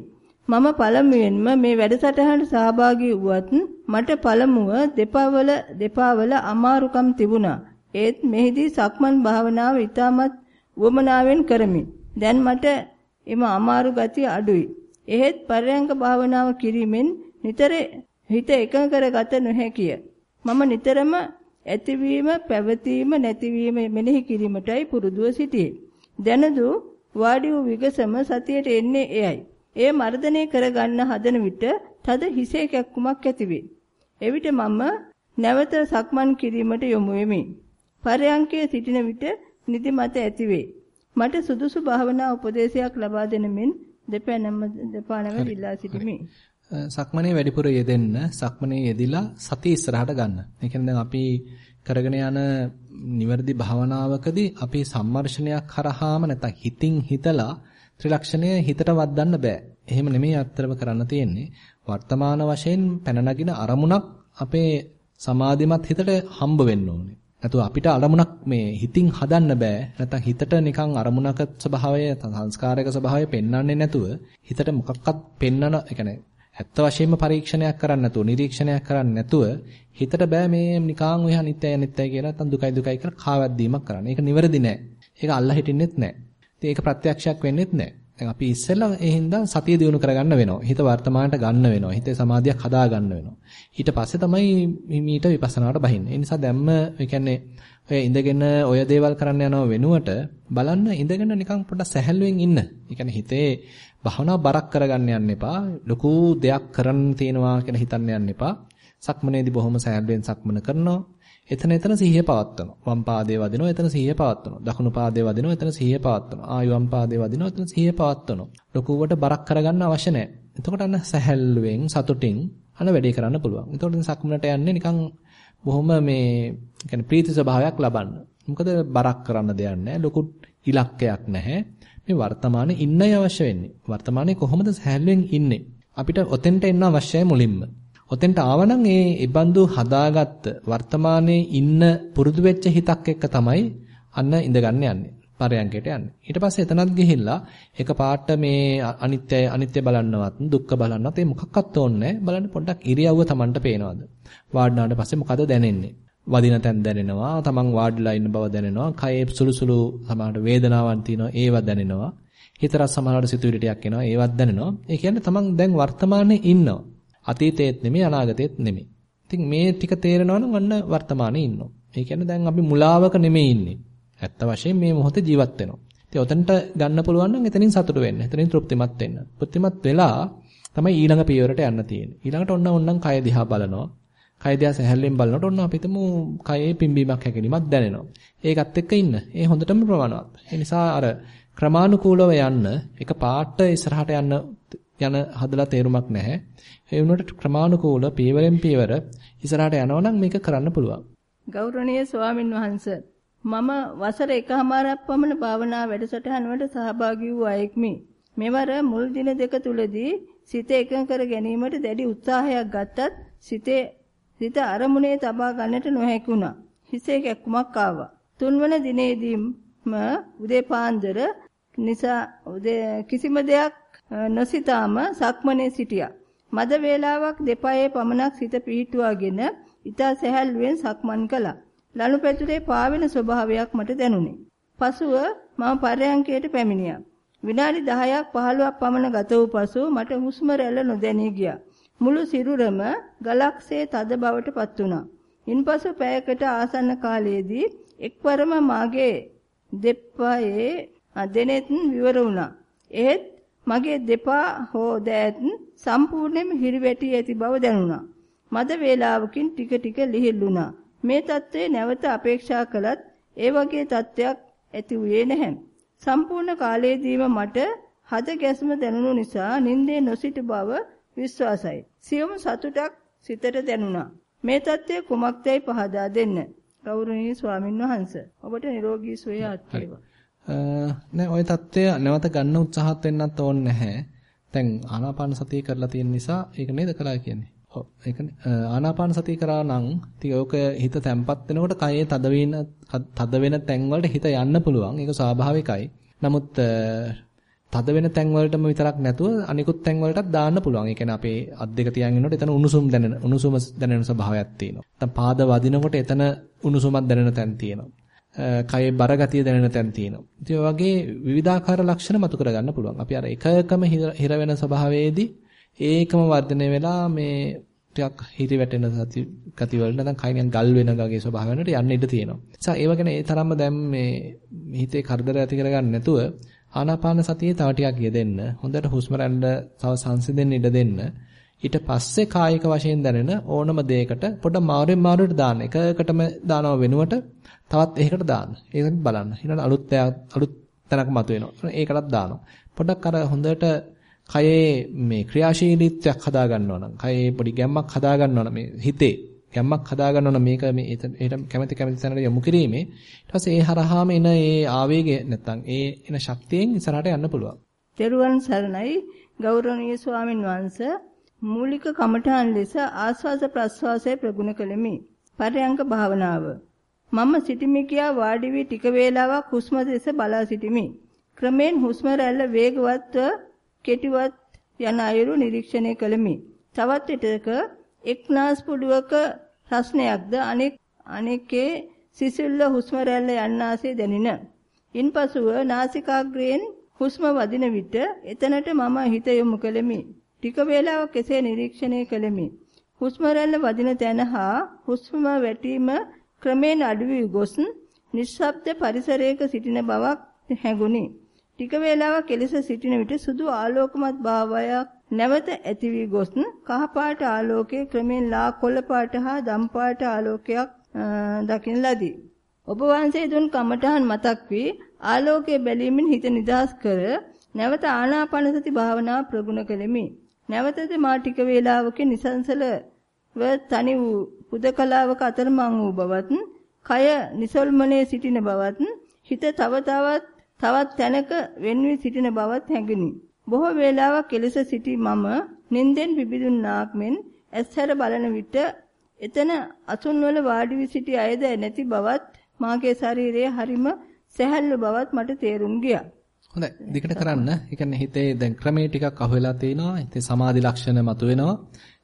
මම පළමුවෙන්ම මේ වැඩසටහනට සහභාගී වුවත් මට පළමුව දෙපාවල දෙපාවල අමාරුකම් තිබුණා. ඒත් මෙහිදී සක්මන් භාවනාව ඊටමත් වමනාවෙන් කරමි. දැන් මට එම අමාරු ගතිය අඩුයි. එහෙත් පරයන්ක භාවනාව කිරීමෙන් නිතර හිත එකඟ කරගත නොහැකිය. මම නිතරම ඇතිවීම පැවතීම නැතිවීම මෙනෙහි කිරීමටයි පුරුදුව සිටියේ. දැනදු වාඩි වූ විගසම සතියට එන්නේ එයයි. එය මර්ධනය කරගන්න හදන විට තද හිසේ කැක්කුමක් ඇතිවේ. එවිට මම නැවත සක්මන් කිරීමට යොමු වෙමි. පරයන්කේ සිටින විට නිදිමත ඇතිවේ. මට සුදුසු භාවනා උපදේශයක් ලබා දෙන මෙන් දෙපැනම දෙපානම ඉල්ලා සිටිමි. සක්මනේ වැඩිපුර යෙදෙන්න සක්මනේ යෙදිලා සතිය ඉස්සරහට ගන්න. ඒ කියන්නේ දැන් අපි කරගෙන යන නිවැරදි භාවනාවකදී අපි සම්මර්ෂණයක් කරාම නැත්නම් හිතින් හිතලා ත්‍රිලක්ෂණය හිතට වද්දන්න බෑ. එහෙම නෙමෙයි අත්‍තරම කරන්න තියෙන්නේ. වර්තමාන වශයෙන් පැන අරමුණක් අපේ සමාධිමත් හිතට හම්බ වෙන්න ඕනේ. නැතුව අපිට අරමුණක් මේ හිතින් හදන්න බෑ. නැත්නම් හිතට නිකන් අරමුණක ස්වභාවය සංස්කාරයක ස්වභාවය පෙන්වන්නේ නැතුව හිතට මොකක්වත් පෙන්නන, ඒ කියන්නේ ඇත්ත වශයෙන්ම පරීක්ෂණයක් කරන්න නැතුව, නිරීක්ෂණයක් කරන්න නැතුව හිතට බෑ මේ නිකන් ඔය අනිත්‍යයි අනිත්‍යයි කියලා නැත්නම් දුකයි දුකයි කියලා කාවැද්දීමක් කරන්න. ඒක නිවැරදි නෑ. ඒක අල්ලා හිටින්නෙත් නෑ. ඉතින් ඒක ප්‍රත්‍යක්ෂයක් වෙන්නෙත් නෑ. දැන් අපි ඉස්සෙල්ලා ඒ හින්දා සතිය දිනු කරගන්න වෙනවා. හිත වර්තමානට ගන්න වෙනවා. හිතේ සමාධියක් හදා ගන්න වෙනවා. ඊට පස්සේ තමයි මීට විපස්සනාවට බහින්නේ. ඒ නිසා දැම්ම ඒ කියන්නේ ඔය ඉඳගෙන ඔය දේවල් කරන්න යනව වෙනුවට බලන්න ඉඳගෙන නිකන් පොඩ්ඩක් සැහැල්ලුවෙන් ඉන්න. ඒ කියන්නේ හිතේ භවනා බරක් කරගන්න යන්න එපා. ලොකු දෙයක් කරන්න තියෙනවා කියලා හිතන්න යන්න එපා. සක්මනේදී බොහොම සැහැල්ලුවෙන් සක්මන කරනවා. එතන එතන සිහිය පවත්වනවා. වම් පාදයේ වදිනවා එතන සිහිය පවත්වනවා. දකුණු පාදයේ වදිනවා එතන සිහිය පවත්වනවා. ආයු වම් පාදයේ වදිනවා එතන සිහිය පවත්වනවා. ලකුවට බරක් කරගන්න අවශ්‍ය නැහැ. එතකොට අන්න සැහැල්ලුවෙන් සතුටින් අන්න වැඩේ කරන්න පුළුවන්. එතකොට සක්මනට යන්නේ නිකන් බොහොම මේ කියන්නේ ප්‍රීති ස්වභාවයක් ලබන්න. මොකද බරක් කරන්න දෙයක් නැහැ. ලොකු ඉලක්කයක් නැහැ. මේ වර්තමානයේ ඉන්නයි අවශ්‍ය වෙන්නේ. වර්තමානයේ කොහොමද සැහැල්ලුවෙන් ඉන්නේ? අපිට ඔතෙන්ට එන්න අවශ්‍යයි මුලින්ම. ඔතෙන්ට ආවනම් ඒ ඉබඳු හදාගත්ත වර්තමානයේ ඉන්න පුරුදු වෙච්ච හිතක් එක්ක තමයි අන්න ඉඳගන්න යන්නේ. පරයන්කයට යන්නේ. ඊට පස්සේ එතනත් ගිහිල්ලා එක පාට මේ අනිත්‍ය අනිත්‍ය බලන්නවත් දුක්ඛ බලන්නවත් ඒ මොකක්වත් ඕනේ බලන්න පොඩ්ඩක් ඉරියව්ව Tamanට පේනවද? වාඩිනාට පස්සේ මොකද දැනෙන්නේ? වදින තැන් දැනෙනවා, Taman වාඩිලා ඉන්න බව දැනෙනවා, කයේ සුළු සුළු සමහරට වේදනාවක් තියෙනවා, ඒවා දැනෙනවා. හිතරත් සමහරවට සිතුවිලි ටිකක් එනවා, ඒවත් දැනෙනවා. ඒ කියන්නේ Taman දැන් වර්තමානයේ ඉන්නවා. අතීතයේත් නෙමෙයි අනාගතයේත් නෙමෙයි. ඉතින් මේ ටික තේරෙනවා නම් අන්න වර්තමානයේ ඉන්නවා. ඒ කියන්නේ දැන් අපි මුලාවක නෙමෙයි ඉන්නේ. ඇත්ත වශයෙන් මේ මොහොතේ ජීවත් වෙනවා. ඉතින් ඔතනට ගන්න පුළුවන් නම් එතනින් සතුට වෙන්න. එතනින් තෘප්තිමත් වෙන්න. තෘප්තිමත් වෙලා තමයි ඊළඟ පියවරට යන්න තියෙන්නේ. ඊළඟට ඔන්න ඔන්නම් කය දිහා බලනවා. කය දිහා සැහැල්ලෙන් බලනකොට ඔන්න අපි හිතමු කයේ පිම්බීමක් හැකිලිමක් දැනෙනවා. ඒකත් එක්ක ඉන්න. ඒ හොඳටම ප්‍රමාණවත්. ඒ නිසා අර ක්‍රමානුකූලව යන්න එක පාට ඉස්සරහට යන්න යන හදලා තේරුමක් නැහැ. ඒ වුණාට ක්‍රමානුකූල පියවරෙන් පියවර ඉස්සරහට යනවා නම් මේක කරන්න පුළුවන්. ගෞරවනීය ස්වාමින් වහන්සේ මම වසර එකහමාරක් පමණ භාවනා වැඩසටහන වලට සහභාගී වූ අයෙක්මි. මෙවර මුල් දින දෙක තුලදී සිත එකඟ කර ගැනීමට දැඩි උත්සාහයක් ගත්තත් සිතේ සිත අරමුණේ තබා ගන්නට නොහැකි වුණා. හිසේ කැක්කුමක් ආවා. තුන්වන දිනේදී උදේ පාන්දර නිසා කිසිම දෙයක් නොසිතාම සක්මනේ සිටියා. මද වේලාවක් දෙපායේ පමණක් සිත පිහිටුවාගෙන ඊතා සැහැල්ලුවෙන් සක්මන් කළා. ලනුපැදුරේ පාවෙන ස්වභාවයක් මට දැනුනේ. පසුව මම පරයන්කයට පැමිණියා. විනාඩි 10ක් 15ක් පමණ ගත වූ පසු මට හුස්ම රැල්ල නොදැනී ගියා. මුළු සිරුරම ගලක්සේ තද බවට පත් වුණා. ඉන්පසු පැයකට ආසන්න කාලයේදී එක්වරම මාගේ දෙප්පායේ දෙනෙත් විවර වුණා. එහෙත් මගේ දෙපා හෝ දෑත් සම්පූර්ණයෙන්ම හිරිවැටි ඇති බව දැනුණා. මද වේලාවකින් ටික ටික ලිහිල්ුණා. මේ தત્ත්වය නැවත අපේක්ෂා කළත් ඒ වගේ தත්වයක් ඇති වුණේ නැහැ. සම්පූර්ණ කාලයේදීම මට හද ගැස්ම දැනුණු නිසා නිින්දේ නොසිට බව විශ්වාසයි. සියුම් සතුටක් සිතට දැනුණා. මේ தત્ත්වය කුමක්දයි පහදා දෙන්න. ගෞරවනීය ස්වාමින්වහන්සේ ඔබට නිරෝගී සුවය අත්වේවා. නෑ ওই தත්ත්වය නැවත ගන්න උත්සාහත් වෙන්නත් ඕනේ නැහැ. දැන් ආනාපාන සතිය කරලා තියෙන නිසා ඒක නේද කරා කියන්නේ. ඔව් ඒකනේ ආනාපාන සතිය කරා නම් ඉතින් ඕක හිත තැම්පත් වෙනකොට කයේ තද වෙන තද වෙන තැන් වලට හිත යන්න පුළුවන්. ඒක ස්වාභාවිකයි. නමුත් තද වෙන තැන් වලටම විතරක් නැතුව අනිකුත් තැන් වලටත් දාන්න පුළුවන්. ඒ කියන්නේ අපේ අත් දෙක තියන් ඉන්නකොට එතන උණුසුම් දැනෙන උණුසුම දැනෙන ස්වභාවයක් තියෙනවා. නැත්නම් පාද වදිනකොට එතන උණුසුමක් දැනෙන තැන් තියෙනවා. කයේ බර ගතිය දැනෙන තැන් තියෙනවා. ඉතින් ඔය වගේ විවිධාකාර ලක්ෂණ මතු කරගන්න පුළුවන්. අපි අර එක එකම හිර වෙන ස්වභාවයේදී ඒකම වර්ධනය වෙලා මේ ටිකක් හිරි වැටෙන සති ගති වලට නැත්නම් කයින් ගල් වෙන වගේ ස්වභාවයකට යන්න ඉඩ තියෙනවා. නිසා ඒව ගැන ඒ තරම්ම දැන් මේ හිතේ කරදර ඇති කරගන්න නැතුව ආනාපාන සතියේ තව ටිකක් යෙදෙන්න. හොඳට හුස්ම රැල්ල තව සංසිඳෙන්න ඉඩ දෙන්න. ඊට පස්සේ කායික වශයෙන් දැනෙන ඕනම දෙයකට පොඩ මාරුවෙන් මාරුවට දාන්න. එකකටම දානව වෙනුවට තවත් එකකට දාන්න. ඒක බලන්න. ඊළඟ අලුත් අලුත් තැනක් මතුවෙනවා. ඒකටත් දානවා. පොඩක් අර හොඳට කයේ මේ ක්‍රියාශීලීත්වයක් හදා ගන්නවා නම් කයේ පොඩි ගැම්මක් හදා ගන්නවා නම් මේ හිතේ ගැම්මක් හදා ගන්නවා නම් මේක මේ ඒට කැමැති කැමැති තැනට යොමු කිරීමේ ඊට පස්සේ ඒ හරහාම එන ඒ ආවේගය නැත්තම් ඒ එන ශක්තියෙන් ඉස්සරහට යන්න පුළුවන්. ත්වන් සරණයි ගෞරවනීය ස්වාමින් වහන්සේ මූලික කමඨාන් ලෙස ආස්වාස ප්‍රස්වාසය ප්‍රගුණ කළෙමි. පරයන්ක භාවනාව. මම සිටිමි කියා වාඩි වී ටික වේලාවක් හුස්ම දෙස බලා සිටිමි. ක්‍රමෙන් හුස්ම රැල්ල වේගවත්ව කෙටිවත් යන අයුරු නිරීක්ෂණය කළෙමි. තවත් විටක එක් නාස්පුඩුවක රස්නයක්ද අනෙක් අනෙකේ සිසිල්ල හුස්ම රැල්ල යන්නාසේ දැනින. ඉන්පසුව නාසිකාග්‍රයෙන් හුස්ම වදින විට එතනට මම හිත යොමු කළෙමි. ටික වේලාවක් එසේ නිරීක්ෂණය කළෙමි. හුස්ම රැල්ල වදින තැන හා හුස්ම වැටීම ක්‍රමයෙන් අඩු වී ගොස් නිශ්ශබ්ද පරිසරයක සිටින බවක් හැඟුණි. ටික වේලාවක් එලෙස සිටින විට සුදු ආලෝකමත් භාවයක් නැවත ඇති වී ගොස් කහපාට ආලෝකයේ ක්‍රමෙන් ලා කොළ පාට හා දම් පාට ආලෝකයක් දකින ලදී. ඔබ වහන්සේ දුන් කමඨහන් මතක් වී ආලෝකයේ බැලීමෙන් හිත නිදහස් කර නැවත ආනාපාන සති භාවනාව ප්‍රගුණ කෙලෙමි. නැවතද මා ටික වේලාවකින් නිසංසල ව තනි වූ පුදකලාවක අතරමං වූ බවත්, කය නිසල්මනේ සිටින බවත්, හිත තව තවත් තවත් තැනක වෙන් වී සිටින බවත් හැඟුනි. බොහෝ වේලාවක් එලෙස සිටි මම නින්දෙන් පිබිදුන්නාක් මෙන් ඇස්හැර බලන විට එතන අසුන්වල වාඩි වී සිටි අයද නැති බවත් මාගේ ශරීරයේ හරිම සැහැල්ලු බවත් මට තේරුම් ගියා. හොඳයි. දිගට කරන්න. ඒ කියන්නේ හිතේ දැන් ක්‍රමයේ ටිකක් අහුවෙලා තිනවා. හිතේ සමාධි ලක්ෂණ මතුවෙනවා.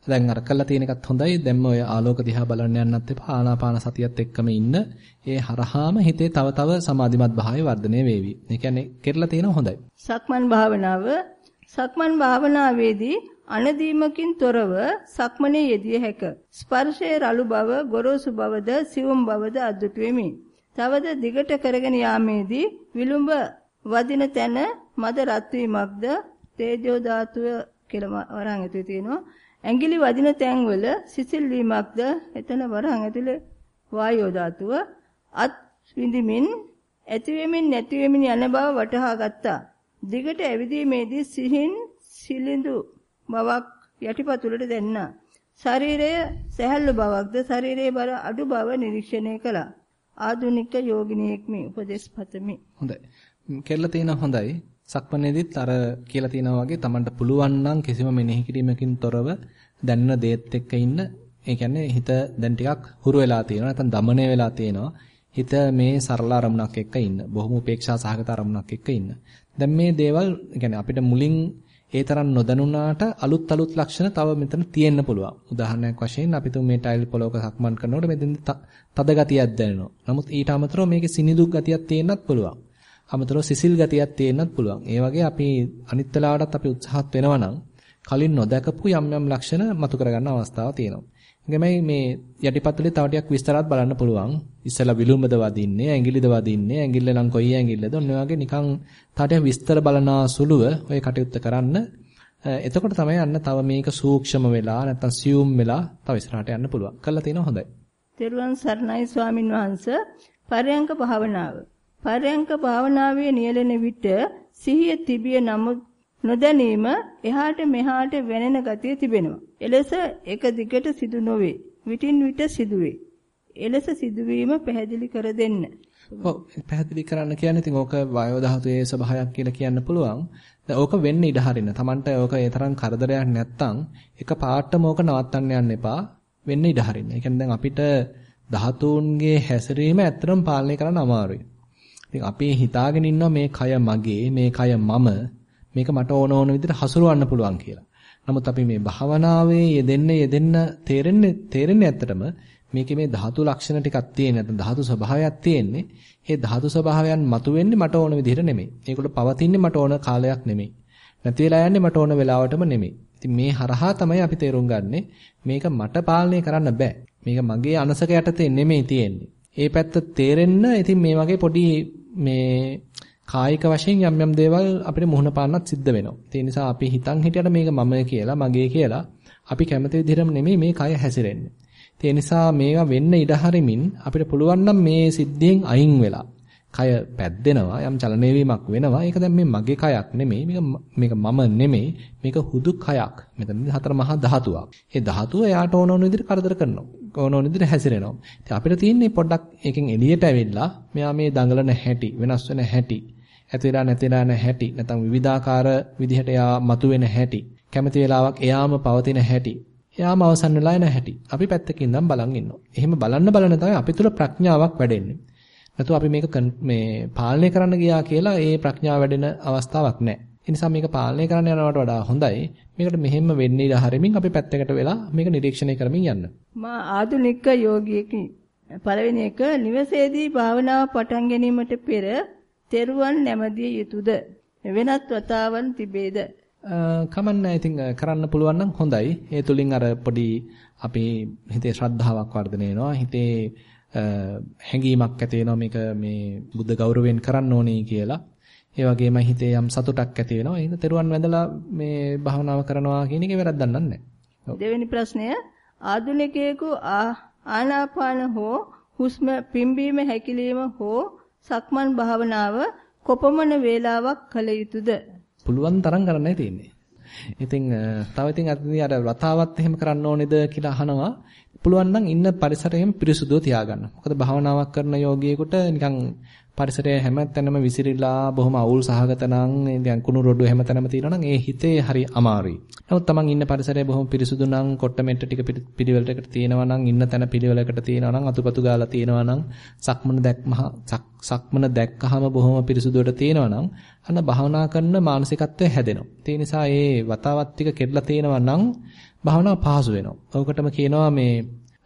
දැන් අර කළා තියෙන එකත් හොඳයි. දැන්ම ඔය ආලෝක දිහා බලන්න යන්නත් එපා. ආනාපාන සතියත් එක්කම ඉන්න. ඒ හරහාම හිතේ තව තව සමාධිමත් භාවය වර්ධනය වේවි. ඒ කියන්නේ කෙරලා තියෙනවා හොඳයි. සක්මන් භාවනාව සක්මන් භාවනාවේදී අනදීමකින් තොරව සක්මනේ යෙදිය හැක. ස්පර්ශයේ රළු බව, ගොරෝසු බවද, සියුම් බවද අද්දුට වෙමි. තවද දිගට කරගෙන යාමේදී විලුඹ වදින තැන මද රත් වීමක්ද තේජෝ ධාතුව කියලා වරහන් ඇතුලේ තියෙනවා. ඇඟිලි වදින තැන්වල සිසිල් වීමක්ද එතන වරහන් ඇතුලේ වායෝ ධාතුව අත් විඳිමින් ඇති වෙමින් නැති වෙමින් යන බව වටහා ගත්තා. දිගට ඇවිදීමේදී සිහින් සිලිඳු බවක් යටිපතුලට දැන්නා. ශරීරය සැහැල්ලු බවක්ද ශරීරයේ බර අඩු බව නිරීක්ෂණය කළා. ආධුනික යෝගිනියෙක්මි උපදේශ පතමි. හොඳයි. කරලා තියෙනවා හොඳයි. සක්මණේදිත් අර කියලා තියෙනවා වගේ Tamanට පුළුවන් නම් කිසිම මෙනෙහි කිරීමකින් තොරව දැනෙන දේත් එක්ක ඉන්න. ඒ කියන්නේ හිත දැන් ටිකක් හුරු වෙලා තියෙනවා. නැත්නම් দমনය වෙලා තියෙනවා. හිත මේ සරල අරමුණක් එක්ක ඉන්න. බොහොම උපේක්ෂා සහගත අරමුණක් එක්ක ඉන්න. දැන් මේ දේවල් يعني අපිට මුලින් ඒ තරම් නොදැනුණාට අලුත් අලුත් ලක්ෂණ තව මෙතන තියෙන්න පුළුවන්. උදාහරණයක් වශයෙන් අපි තුමේ ටයිල් පොලෝක සක්මන් කරනකොට මෙතෙන් තද ගතියක් දැනෙනවා. නමුත් ඊට අමතරව මේකේ සිනිඳු ගතියක් තියෙන්නත් පුළුවන්. අමතරව සිසිල් ගතියක් තියෙන්නත් පුළුවන්. ඒ වගේ අපි අනිත් වෙලාවටත් අපි උත්සාහත් වෙනවා නම් කලින් නොදකපු යම් යම් ලක්ෂණ මතු කරගන්න අවස්ථාවක් තියෙනවා. එගමයි මේ යටිපතුලේ තව ටිකක් විස්තරات බලන්න පුළුවන්. ඉස්සලා විලුඹද වදින්නේ, ඇඟිලිද වදින්නේ, ඇඟිල්ල නම් කොයි ඇඟිල්ලද? ඔන්න වගේ නිකන් තව ටිකක් විස්තර බලනා සුළුව ඔය කටයුත්ත කරන්න. එතකොට තමයි අන්න තව මේක සූක්ෂම වෙලා නැත්තම් සියුම් වෙලා තව ඉස්සරහට යන්න පුළුවන්. කළා තියෙනවා හොඳයි. තෙරුවන් සරණයි ස්වාමින් වහන්සේ. පරයන්ක භාවනාව. පරයන්ක භාවනාවේ නියැලෙන විට සිහිය තිබිය නමුත් නොදැනීම එහාට මෙහාට වෙනෙන ගතිය තිබෙනවා. එලෙස එක දිගට සිදු නොවේ. විටින් විට සිදුවේ. එලෙස සිදුවීම පැහැදිලි කර දෙන්න. ඔව් පැහැදිලි කරන්න කියන්නේ ඉතින් ඕක වායෝ ධාතුවේ ස්වභාවයක් කියලා කියන්න පුළුවන්. දැන් ඕක වෙන්න ඉඩ හරින්න. Tamanට ඕක ඒ තරම් කරදරයක් නැත්තම් එක පාටම ඕක නවත්තන්න යන්න එපා. වෙන්න ඉඩ හරින්න. ඒ කියන්නේ දැන් අපිට ධාතුන්ගේ හැසිරීම ඇත්තටම පාලනය කරන්න අමාරුයි. ඉතින් අපි හිතාගෙන ඉන්නවා මේ කය මගේ, මේ කය මම, මේක මට ඕන ඕන විදිහට හසුරවන්න පුළුවන් කියලා. නමුත් අපි මේ භාවනාවේ යෙදෙන්න යෙදෙන්න තේරෙන්නේ තේරෙන්නේ ඇත්තටම මේකේ මේ ධාතු ලක්ෂණ ටිකක් තියෙන නැත්නම් ධාතු ස්වභාවයක් තියෙන්නේ. ඒ ධාතු ස්වභාවයන් මතුවෙන්නේ මට ඕන විදිහට නෙමෙයි. ඒකට පවතින්නේ මට ඕන කාලයක් නෙමෙයි. නැති වෙලා යන්නේ මට ඕන වෙලාවටම නෙමෙයි. ඉතින් මේ හරහා තමයි අපි තේරුම් ගන්නෙ මේක මට පාලනය කරන්න බෑ. මේක මගේ අනසක යටතේ නෙමෙයි තියෙන්නේ. ඒ පැත්ත තේරෙන්න ඉතින් මේ වගේ පොඩි මේ කායික වශයෙන් යම් යම් දේවල් අපිට මුහුණ පාන්නත් සිද්ධ වෙනවා. ඒ නිසා අපි හිතන් හිටියට මේක මම කියලා මගේ කියලා අපි කැමති විදිහටම නෙමෙයි මේ කය හැසිරෙන්නේ. ඒ නිසා මේවා වෙන්න ඉඩ හරිමින් අපිට පුළුවන් නම් මේ සිද්ධියෙන් අයින් වෙලා කය පැද්දෙනවා යම් චලන වීමක් වෙනවා. ඒක දැන් මේ මගේ කයක් නෙමෙයි. මේක මේක මම නෙමෙයි. මේක හුදු කයක්. මෙතනදී හතර මහා ධාතුවක්. ඒ ධාතුව එයාට ඕන ඕන විදිහට කරදර කරනවා. ඕන ඕන විදිහට හැසිරෙනවා. ඉතින් අපිට තියෙන්නේ පොඩ්ඩක් එකෙන් එළියට ඇවිල්ලා මෙයා මේ දඟලන හැටි, වෙනස් වෙන හැටි, ඇති වෙලා නැති වෙලා යන හැටි, නැත්නම් විවිධාකාර විදිහට එයා මතුවෙන හැටි, කැමති වෙලාවක් එයාම පවතින හැටි, එයාම අවසන් වෙලා යන හැටි. අපි පැත්තකින් ඉඳන් බලන් ඉන්නවා. එහෙම බලන්න බලන තමයි අපි තුල ප්‍රඥාවක් වැඩෙන්නේ. නැතු අපි මේක මේ පාලනය කරන්න ගියා කියලා ඒ ප්‍රඥාව වැඩෙන අවස්ථාවක් නැහැ. ඒ නිසා මේක පාලනය කරන්න යනවට වඩා හොඳයි මේකට මෙහෙම වෙන්නේ ඉඳ හරිමින් අපි පැත්තකට වෙලා මේක නිරීක්ෂණය කරමින් යන්න. මා ආධුනික යෝගියෙකි. පළවෙනි එක නිවසේදී භාවනාව පටන් ගැනීමට පෙර තෙරුවන් නැමදිය යුතුයද? වෙනත් වතාවන් තිබේද? කමන්නෑ ඉතින් කරන්න පුළුවන් නම් හොඳයි. ඒ තුලින් අර පොඩි අපේ හිතේ ශ්‍රද්ධාවක් වර්ධනය වෙනවා. හිතේ හැඟීමක් ඇති වෙනවා මේක මේ බුද්ධ ගෞරවයෙන් කරන්න ඕනේ කියලා. ඒ වගේම හිතේ යම් සතුටක් ඇති වෙනවා. එහෙනම් තෙරුවන් වැඳලා මේ භාවනාව කරනවා කියන එකේ වැරද්දක් නැහැ. දෙවෙනි ප්‍රශ්නය ආධුනිකයෙකු ආනාපාන හෝ හුස්ම පිම්බීම හැකිලිම හෝ සක්මන් භාවනාව කොපමණ වේලාවක් කළ යුතුද? පුළුවන් තරම් කරන්නයි තියෙන්නේ. ඉතින් තව ඉතින් අර වතාවත් එහෙම කරන්න ඕනේද කියලා අහනවා. පුළුවන් නම් ඉන්න පරිසරයම පිරිසුදුව තියාගන්න. මොකද භාවනාවක් කරන යෝගියෙකුට නිකන් පරිසරය හැමතැනම විසිරීලා බොහොම අවුල් සහගත නම් දැන් කුණු රොඩු හැමතැනම තියෙනවා නම් ඒ හිතේ හරි අමාරුයි. නමුත් Taman ඉන්න පරිසරය බොහොම පිරිසුදු නම් කොට්ටමෙට්ට ටික පිළිවෙලකට තියෙනවා නම් ඉන්න තැන පිළිවෙලකට තියෙනවා නම් අතුපතු ගාලා තියෙනවා නම් සක්මන දැක්මහ සක්මන දැක්කහම බොහොම පිරිසුදුවට තියෙනවා නම් අන්න භාවනා කරන මානසිකත්වය හැදෙනවා. ඒ නිසා ඒ වතාවත් ටික කෙරලා තියෙනවා නම් භාවනාව පහසු වෙනවා. ඔකටම කියනවා මේ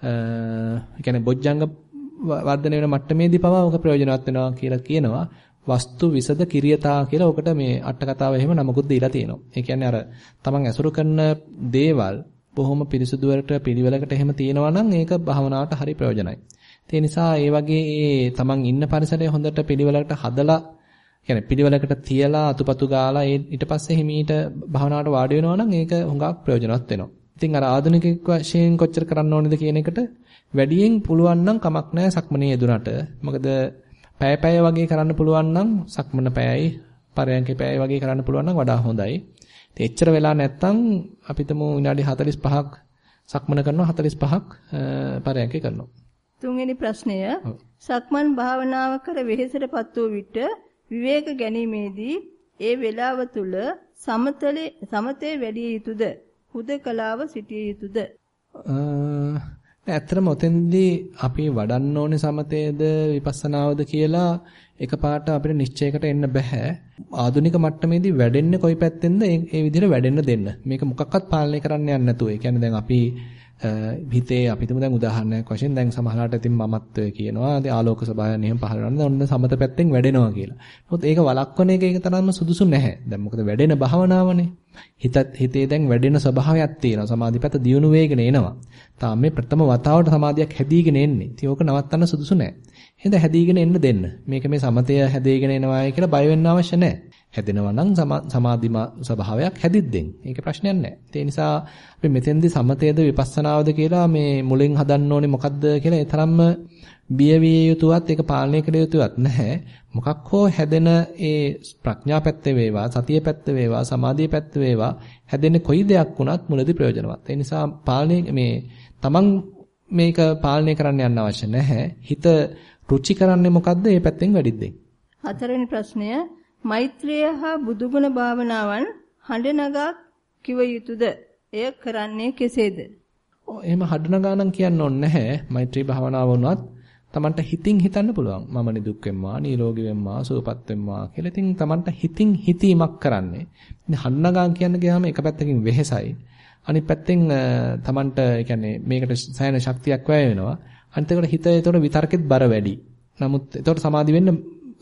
ඒ කියන්නේ බොජ්ජංග වර්ධනය වෙන මට්ටමේදී පවා ඔක ප්‍රයෝජනවත් වෙනවා කියලා කියනවා. වස්තු විසද කිරියතා කියලා ඔකට මේ අට කතාව එහෙම නමකුත් දීලා තියෙනවා. ඒ කියන්නේ අර තමන් ඇසුරු කරන දේවල් බොහොම පිරිසුදුවට පිළිවෙලකට එහෙම තියෙනවා නම් ඒක භාවනාවට හරි ප්‍රයෝජනයි. ඒ නිසා ඒ වගේ ඒ තමන් ඉන්න පරිසරය හොඳට පිළිවෙලකට හදලා කියන්නේ පිළිවෙලකට තියලා අතුපතු ගාලා ඊට පස්සේ හිමීට භාවනාවට වාඩි වෙනවා නම් ඒක හුඟක් ප්‍රයෝජනවත් වෙනවා. ඉතින් අර ආධුනිකෙක් වශයෙන් කොච්චර කරන්න ඕනේද කියන එකට වැඩියෙන් පුළුවන් නම් කමක් නැහැ සක්මනේ යෙදුනට. මොකද පැය පැය වගේ කරන්න පුළුවන් නම් සක්මන පැයයි පරයන්කේ පැයයි වගේ කරන්න පුළුවන් නම් වඩා හොඳයි. ඉතින් එච්චර වෙලා නැත්තම් අපිටම විනාඩි 45ක් සක්මන කරනවා 45ක් පරයන්කේ කරනවා. තුන්වෙනි ප්‍රශ්නය සක්මන් භාවනාව කර වෙහෙසටපත් වූ විට විවේක ගැනීමේදී ඒ වේලාව තුල සමතලේ සමතේ වැඩි යුතුයද හුදකලාව සිටිය යුතුයද ඇත්තටම ඔතෙන්දී අපි වඩන්න ඕනේ සමතේද විපස්සනාවද කියලා එකපාරට අපිට නිශ්චයකට එන්න බෑ. ආධුනික මට්ටමේදී වැඩෙන්නේ කොයි පැත්තෙන්ද ඒ විදිහට වැඩෙන්න දෙන්න. මේක මොකක්වත් පාලනය කරන්න යන්නේ නැතුව. ඒ කියන්නේ දැන් අපි හිතේ අපිටම දැන් උදාහරණයක් වශයෙන් දැන් සමහරවිට ඉතින් මමත්වය කියනවා. ඉතින් ආලෝක ස්වභාවයන් එහෙම පහළ වෙනවා. ඔන්න සමත පැත්තෙන් වැඩෙනවා කියලා. නමුත් ඒක වළක්වන එක ඒක තරම්ම සුදුසු නැහැ. දැන් මොකද වැඩෙන භාවනාවනේ. හිතත් හිතේ දැන් වැඩෙන ස්වභාවයක් තියෙනවා. සමාධිපත දියුණු වේගෙන එනවා. තාම මේ ප්‍රථම වතාවට සමාධියක් හැදීගෙන එන්නේ. ඉතින් ඕක නවත්තන්න සුදුසු නැහැ. එහෙනම් හැදීගෙන එන්න දෙන්න. මේක මේ සමතය හැදීගෙන එනවායි කියලා බය වෙන්න අවශ්‍ය නැහැ. හැදෙනවා නම් සමාධිම ස්වභාවයක් හැදිද්දෙන්. ඒක ප්‍රශ්නයක් නැහැ. ඒ නිසා අපි මෙතෙන්දී සමතේද විපස්සනාවද කියලා මේ මුලින් හදන්න ඕනේ මොකද්ද කියලා ඒ තරම්ම බියවිය යුතුවත් ඒක පාලනය කළ යුතුවත් නැහැ. මොකක් හෝ හැදෙන ඒ ප්‍රඥා පැත්තේ වේවා, සතිය පැත්තේ වේවා, සමාධිය පැත්තේ වේවා හැදෙන කොයි දෙයක් වුණත් මුලදී ප්‍රයෝජනවත්. ඒ නිසා පාලනය මේ තමන් මේක පාලනය කරන්න යන්න අවශ්‍ය නැහැ. හිත රුචි කරන්නේ මොකද්ද? ඒ පැත්තෙන් වැඩිද්දෙන්. හතරවෙනි ප්‍රශ්නය මෛත්‍රිය හා බුදුගුණ භාවනාවන් හඬ නගා කිව යුතුයද? එය කරන්නේ කෙසේද? එහෙම හඬ නගානම් කියන්න ඕනේ නැහැ. මෛත්‍රී භාවනාව වුණත් Tamanට හිතින් හිතන්න පුළුවන්. මම නිදුක් වෙම්මා, නිරෝගී වෙම්මා, සුවපත් වෙම්මා කියලා. ඉතින් Tamanට හිතින් හිතීමක් කරන්නේ. ඉතින් හඬ නගා කියන්න ගියාම එක පැත්තකින් වෙහෙසයි. අනිත් පැත්තෙන් Tamanට ඒ කියන්නේ මේකට සෑහෙන ශක්තියක් වැය වෙනවා. අනිත් එකට හිත ඒතකොට විතර්කෙත් බර වැඩි. නමුත් ඒතකොට සමාධි වෙන්න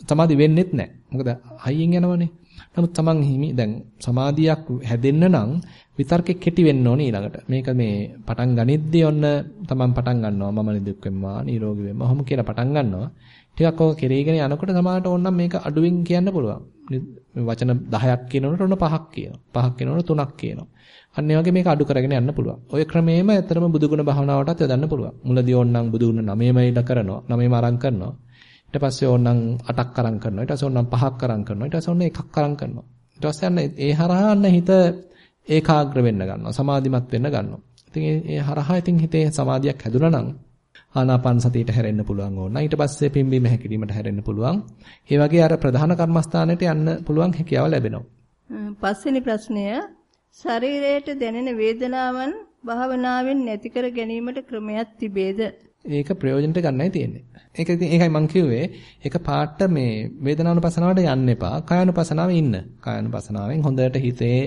සමාධි වෙන්නෙත් නැහැ. මොකද හයියෙන් යනවනේ. නමුත් Taman හිමි දැන් සමාධියක් හැදෙන්න නම් විතර්කෙ කෙටි වෙන්න ඕනේ ඊළඟට. මේක මේ පටන් ගනිද්දී ඔන්න Taman පටන් ගන්නවා මම නිදුක් වෙම්මා නිරෝගී වෙම්මා. ඔහොම කියලා පටන් ගන්නවා. ටිකක් ඔක කෙරීගෙන යනකොට සමානට ඕනනම් මේක අඩුවෙන් කියන්න පුළුවන්. වචන 10ක් කියනකොට ඔන්න 5ක් කියනවා. 5ක් කියනකොට 3ක් කියනවා. අන්න ඒ වගේ මේක අඩු කරගෙන යන්න පුළුවන්. ඔය ක්‍රමේම ඇත්තටම බුදුගුණ භාවනාවටත් යොදන්න පුළුවන්. මුලදී ඕනනම් බුදුගුණ 9ම ඉඩ කරනවා. 9ම අරන් කරනවා. ඊට පස්සේ ඕනනම් 8ක් අරන් කරනවා. ඊට පස්සේ ඕනනම් 5ක් අරන් කරනවා. ඊට පස්සේ ඕන එකක් අරන් කරනවා. ඊට පස්සේ අන්න ඒ හරහා අන්න හිත ඒකාග්‍ර වෙන්න ගන්නවා. සමාධිමත් වෙන්න ගන්නවා. ඉතින් ඒ හරහා ඉතින් හිතේ සමාධියක් හැදුනා නම් ආනාපාන සතියට හැරෙන්න පුළුවන් ඕන. ඊට පස්සේ පිම්බීම හැකිරීමට හැරෙන්න පුළුවන්. ඒ වගේ අර ප්‍රධාන කර්මස්ථානයට යන්න පුළුවන් හැකියාව ලැබෙනවා. පස්වෙනි ප්‍රශ්නය ශරීරයට දැනෙන වේදනාවන් භාවනාවෙන් නැති කර ගැනීමට ක්‍රමයක් තිබේද? ඒක ප්‍රයෝජනට ගන්නයි තියෙන්නේ. ඒක ඉතින් ඒකයි මම කිව්වේ ඒක පාට මේ වේදනානුපසනාවට යන්න එපා. කායනුපසනාවේ ඉන්න. කායනුපසනාවෙන් හොඳට හිතේ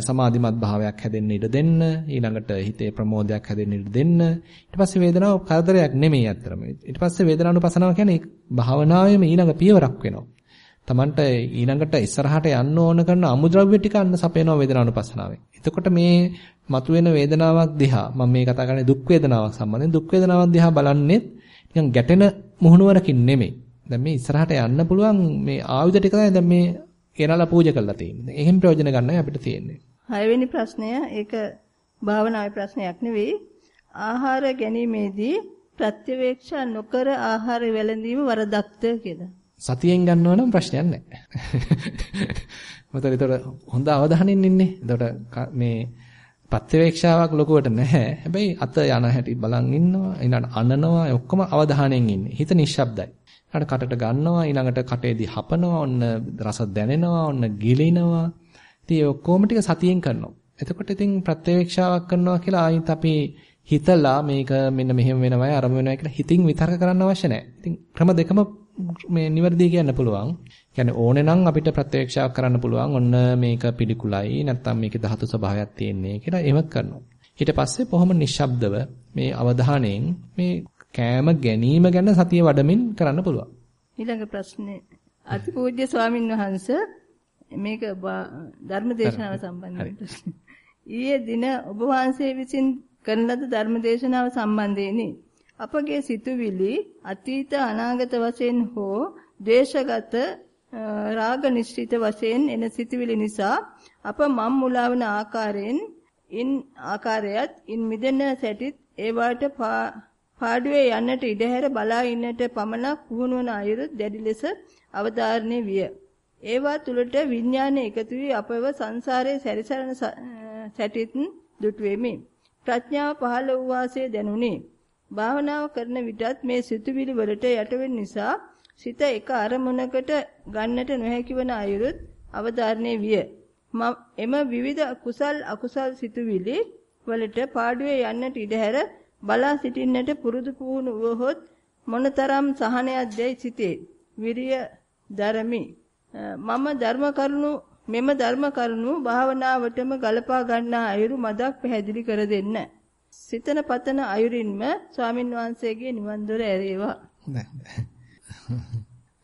සමාධිමත් භාවයක් හැදෙන්න ඉඩ දෙන්න ඊළඟට හිතේ ප්‍රමෝදයක් හැදෙන්න ඉඩ දෙන්න ඊට පස්සේ වේදනාව කරදරයක් නෙමෙයි අත්‍තරම ඊට පස්සේ වේදනානුපසනාව කියන්නේ භාවනාවේම ඊළඟ පියවරක් වෙනවා Tamanට ඊළඟට ඉස්සරහට යන්න ඕන කරන අමුද්‍රව්‍ය ටික අන්න සපයනවා වේදනානුපස්සනාවෙන්. එතකොට මේ මතුවෙන වේදනාවක් දිහා මම මේ කතා කරන්නේ දුක් වේදනාවක් සම්බන්ධයෙන් දුක් වේදනාවක් දිහා බලන්නේ නිකන් ගැටෙන මුහුණුවරකින් නෙමෙයි. දැන් මේ ඉස්සරහට යන්න පුළුවන් මේ ආයුධ ටික තමයි දැන් මේ එනලා පූජා කරලා තියෙන්නේ. එහෙන් ප්‍රයෝජන ගන්නයි අපිට තියෙන්නේ. හයවෙනි ප්‍රශ්නය ඒක භාවනාවේ ප්‍රශ්නයක් නෙවෙයි. ආහාර ගැනීමේදී ප්‍රත්‍යවේක්ෂා නොකර ආහාර වැළඳීම වරදක්ද කියලා. සතියෙන් ගන්නවා නම් ප්‍රශ්නයක් නැහැ. මොකද ඒතර හොඳ අවධානයෙන් ඉන්නේ. එතකොට මේ ප්‍රත්‍යවේක්ෂාවක් ලොකුවට නැහැ. හැබැයි අත යන හැටි බලන් ඉන්නවා. ඊළඟට අනනවා. ඔක්කොම අවධානයෙන් ඉන්නේ. හිත නිශ්ශබ්දයි. ඊළඟට කටට ගන්නවා. ඊළඟට කටේදී හපනවා. ඔන්න රස දැනෙනවා. ඔන්න ගිලිනවා. ඉතින් ඒ ඔක්කොම ටික සතියෙන් කරනවා. එතකොට ඉතින් ප්‍රත්‍යවේක්ෂාවක් කරනවා කියලා ආයිත් අපි හිතලා මේක මෙන්න මෙහෙම වෙනවයි අරම වෙනවයි කියලා හිතින් විතර්ක කරන්න අවශ්‍ය නැහැ. ඉතින් ක්‍රම දෙකම මේ නිවැරදි කියන්න පුළුවන්. කියන්නේ ඕනේ නම් අපිට ප්‍රත්‍යක්ෂයක් කරන්න පුළුවන්. ඔන්න මේක පිළිකුලයි නැත්නම් මේකේ ධාතු ස්වභාවයක් තියෙන්නේ කියලා එහෙම කරනවා. ඊට පස්සේ කොහොම නිශ්ශබ්දව මේ අවධානයෙන් මේ කෑම ගැනීම ගැන සතිය වඩමින් කරන්න පුළුවන්. ඊළඟ ප්‍රශ්නේ අතිපූජ්‍ය ස්වාමින් වහන්සේ මේක ධර්මදේශනාව සම්බන්ධයෙන් ප්‍රශ්න. ඊයේ දින ඔබ වහන්සේ විසින් කරන ලද ධර්මදේශනාව සම්බන්ධයෙන් අපගේ සිතුවිලි අතීත අනාගත වශයෙන් හෝ ද්වේෂගත රාග නිශ්චිත වශයෙන් එන සිතුවිලි නිසා අප මම් මුලාවන ආකාරයෙන් ඉන් ආකාරයත් ඉන් මිදෙන සැටිත් ඒවාට පාඩුවේ යන්නට ඉඩහැර බලා ඉන්නට පමණක් පුහුණුවන අයුරු දැඩි ලෙස අවධාරණය විය. ඒවා තුලට විඥානය එකතු වී අපව සංසාරයේ සැරිසරන සැටිත් දුටු වෙමි. ප්‍රඥාව පහළ වූ වාසේ දැනුනි. භාවනාව කරන විටත් මේ සිතුවිලි වලට යටවෙන නිසා සිත එක අරමුණකට ගන්නට නොහැකි වන අයුරුත් අවධාරණය විය. එම විවිධ කුසල් අකුසල් සිතුවිලි වලට පාඩුවේ යන්නට ඉඩ හැර බලා සිටින්නට පුරුදු පුහුණු වුවහොත් මොනතරම් සහනයක් දැයි සිතේ. විරිය ධර්මි. මම ධර්ම කරුණු මෙම ධර්ම කරුණු භාවනාවටම ගලපා ගන්නා අයුරු මදක් පැහැදිලි කර දෙන්න. සිතන පතන අයුරින්ම ස්වාමින් වහන්සේගේ නිවන් දොර ඇරේවා.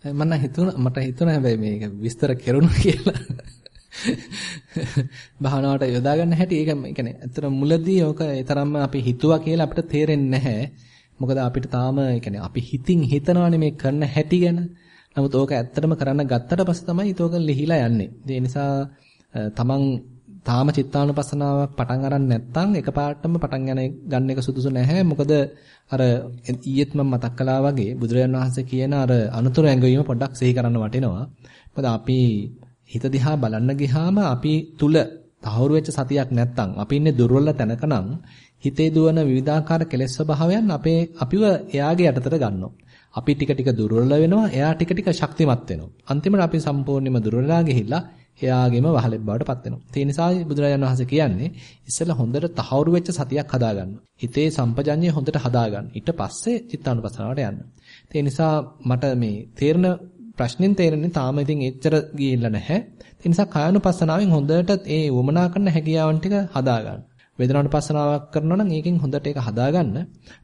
මම හිතුණා මට හිතුණා හැබැයි මේක විස්තර කෙරුණා කියලා. භාවනාවට යොදා ගන්න හැටි ඒක කියන්නේ ඇත්තට මුලදී ඕක තරම්ම අපි හිතුවා කියලා අපිට තේරෙන්නේ නැහැ. මොකද අපිට තාම කියන්නේ අපි හිතින් හිතනවානේ මේ කරන හැටි ගැන. නමුත් ඕක ඇත්තටම කරන්න ගත්තට පස්සේ තමයි ඒක ලිහිලා යන්නේ. ඒ නිසා තමන් තාම චිත්තානුපස්සනාවක් පටන් අරන් නැත්නම් එකපාරටම පටන් යන ගන්න එක සුදුසු නැහැ. මොකද අර ඊයේත් මම මතක් කළා වගේ බුදුරජාණන් වහන්සේ කියන අර අනුතර ඇඟවීම පොඩ්ඩක් සිහි කරන්න වටිනවා. මොකද අපි හිත දිහා බලන්න ගියාම අපි තුල තහවුරු වෙච්ච සතියක් නැත්නම් අපි ඉන්නේ දුර්වල තැනක නම් හිතේ දුවන විවිධාකාර කෙලෙස් ස්වභාවයන් අපේ අපිව එයාගේ යටතට ගන්නවා. අපි ටික ටික දුර්වල වෙනවා, එයා ටික ටික ශක්තිමත් වෙනවා. අන්තිමට අපි සම්පූර්ණයෙන්ම දුර්වලලා ගිහිල්ලා එයාගේම වහලෙක් බවට පත් වෙනවා. ඒ නිසා බුදුරජාණන් වහන්සේ කියන්නේ ඉස්සෙල්ලා හොඳට තහවුරු වෙච්ච සතියක් හදාගන්න. හිතේ සම්පජඤ්ඤය හොඳට හදාගන්න. ඊට පස්සේ චිත්තානුපස්සනාවට යන්න. ඒ නිසා මට මේ තේරෙන ප්‍රශ්නෙන් තේරෙන්නේ තාම ඉතින් එච්චර ගිහිල්ලා නැහැ. ඒ නිසා කායනුපස්සනාවෙන් හොඳට ඒ වමනා කරන හැකියාවන් ටික හදාගන්න. වේදනානුපස්සනාවක් කරනවා නම් ඒකෙන් හොඳට ඒක හදාගන්න.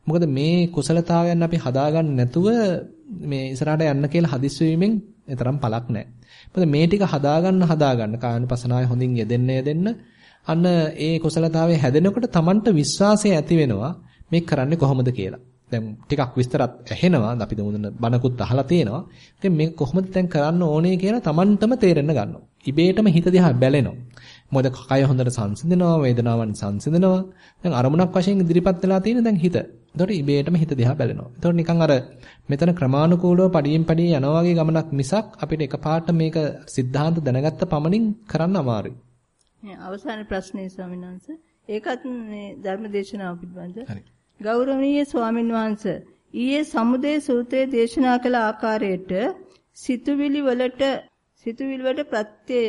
මොකද මේ කුසලතාවයන් අපි හදාගන්න නැතුව මේ ඉස්සරහට යන්න කියලා හදිස්සි වීමෙන් තරම් පළක් නැහැ. මොකද මේ ටික හදාගන්න හදාගන්න කායනුපස්සනාවේ හොඳින් යෙදෙන්න යෙදෙන්න අන්න ඒ කුසලතාවයේ හැදෙනකොට Tamanට විශ්වාසය ඇති වෙනවා මේ කරන්නේ කොහොමද කියලා. දැන් ටිකක් විස්තරත් ඇහෙනවා අපි දුමුන බණකුත් අහලා තියෙනවා. ඉතින් මේක කොහොමද දැන් කරන්න ඕනේ කියලා Tamanටම තේරෙන්න ගන්නවා. ඉබේටම හිත දිහා බැලෙනවා. මොකද කය හොඳට සංසිඳනවා, වේදනාවන් සංසිඳනවා. දැන් අරමුණක් වශයෙන් ඉදිරිපත් වෙලා තියෙන දැන් හිත. එතකොට ඉබේටම හිත දිහා බැලෙනවා. එතකොට නිකන් අර මෙතන ක්‍රමානුකූලව පඩියෙන් පඩිය යනවා වගේ ගමනක් මිසක් අපිට එකපාරට මේක සිද්ධාන්ත දැනගත්ත පමණින් කරන්න අමාරුයි. අවසාන ප්‍රශ්නේ ස්වාමීන් වහන්සේ ඒකත් මේ ධර්මදේශනාව පිළිබඳ. හරි. ගෞරවනීය ස්වාමින් වහන්සේ ඊයේ සමුදේ සූත්‍රයේ දේශනා කළ ආකාරයට සිතුවිලි වලට සිතුවිලි වලට ප්‍රත්‍යය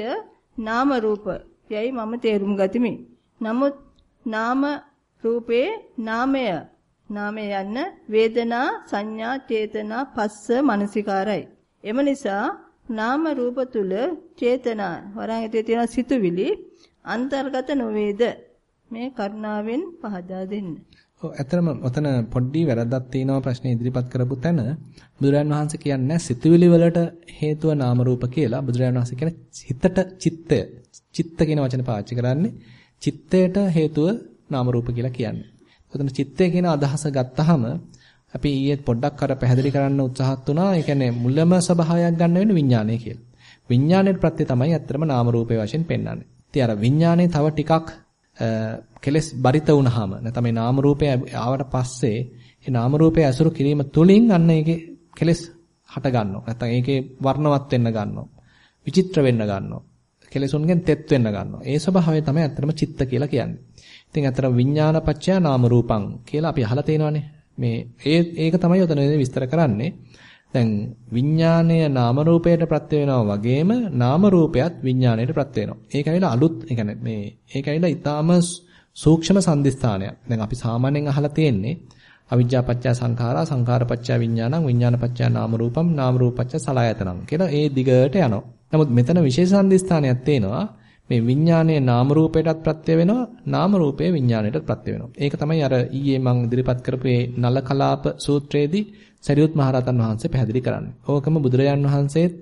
නාම රූප යයි මම තේරුම් ගතිමි. නමුත් නාම රූපේ නාමය නාමය යන්න වේදනා සංඥා චේතනා පස්ස මනසිකාරයි. එම නිසා නාම රූප තුල චේතනා වරන් හිතේ තියෙන සිතුවිලි අන්තර්ගත නොවේද මේ කරුණාවෙන් පහදා දෙන්න. ඔව් ඇත්තටම ඔතන පොඩ්ඩි වැරද්දක් තියෙනවා ප්‍රශ්නේ ඉදිරිපත් කරපු තැන බුදුරජාන් වහන්සේ කියන්නේ සිතුවිලි වලට හේතුව නාම රූප කියලා බුදුරජාන් වහන්සේ කියන්නේ හිතට චිත්තය චිත්ත කියන වචනේ පාවිච්චි කරන්නේ චිත්තයට හේතුව නාම රූප කියලා කියන්නේ. එතන චිත්තය කියන අදහස ගත්තාම අපි ඊයේ පොඩ්ඩක් අර පැහැදිලි කරන්න උත්සාහත් වුණා. ඒ කියන්නේ මුලම ස්වභාවයක් ගන්න වෙන්නේ විඥානය කියලා. විඥාණයට ප්‍රත්‍ය තමයි ඇත්තම නාම රූපේ වශයෙන් පෙන්වන්නේ. ඉතින් අර විඥානේ තව ටිකක් කෙලස් බරිත වුණාම නැත්නම් මේ නාම රූපය ආවට පස්සේ ඒ නාම රූපය ඇසුරු කිරීම තුලින් අන්න ඒකේ කෙලස් හට ගන්නවා. නැත්නම් ඒකේ වර්ණවත් වෙන්න ගන්නවා. විචිත්‍ර වෙන්න ගන්නවා. කෙලෙසුන්ගෙන් තෙත් වෙන්න ගන්නවා. ඒ ස්වභාවය තමයි ඇත්තටම චිත්ත කියලා කියන්නේ. ඉතින් ඇත්තටම විඥානපච්චය නාම රූපං කියලා අපි අහලා තියෙනවානේ. මේ ඒ ඒක තමයි උතන විස්තර කරන්නේ. දැන් විඥාණය නාම රූපයට ප්‍රත්‍ය වෙනවා වගේම නාම රූපයත් විඥාණයට ප්‍රත්‍ය වෙනවා. ඒක ඇවිල්ලා අලුත් ඒ කියන්නේ මේ ඒක ඇවිල්ලා ඊටාම සූක්ෂම සම්දිස්ථානයක්. දැන් අපි සාමාන්‍යයෙන් අහලා තියෙන්නේ අවිජ්ජාපච්චය සංඛාරා සංඛාරපච්චය විඥානං විඥානපච්චය නාම රූපම් නාම රූපච්චය සලආයතනං කියලා ඒ දිගට යනවා. නමුත් මෙතන විශේෂ සම්දිස්ථානයක් තියෙනවා. මේ විඥානයේ නාම රූපයටත් ප්‍රත්‍ය වෙනවා නාම රූපයේ විඥාණයටත් ප්‍රත්‍ය වෙනවා. ඒක තමයි අර ඊයේ මම ඉදිරිපත් කරපු මේ නල කලාප සූත්‍රයේදී සරියුත් මහරහතන් වහන්සේ පැහැදිලි කරන්නේ. ඕකම බුදුරජාන් වහන්සේත්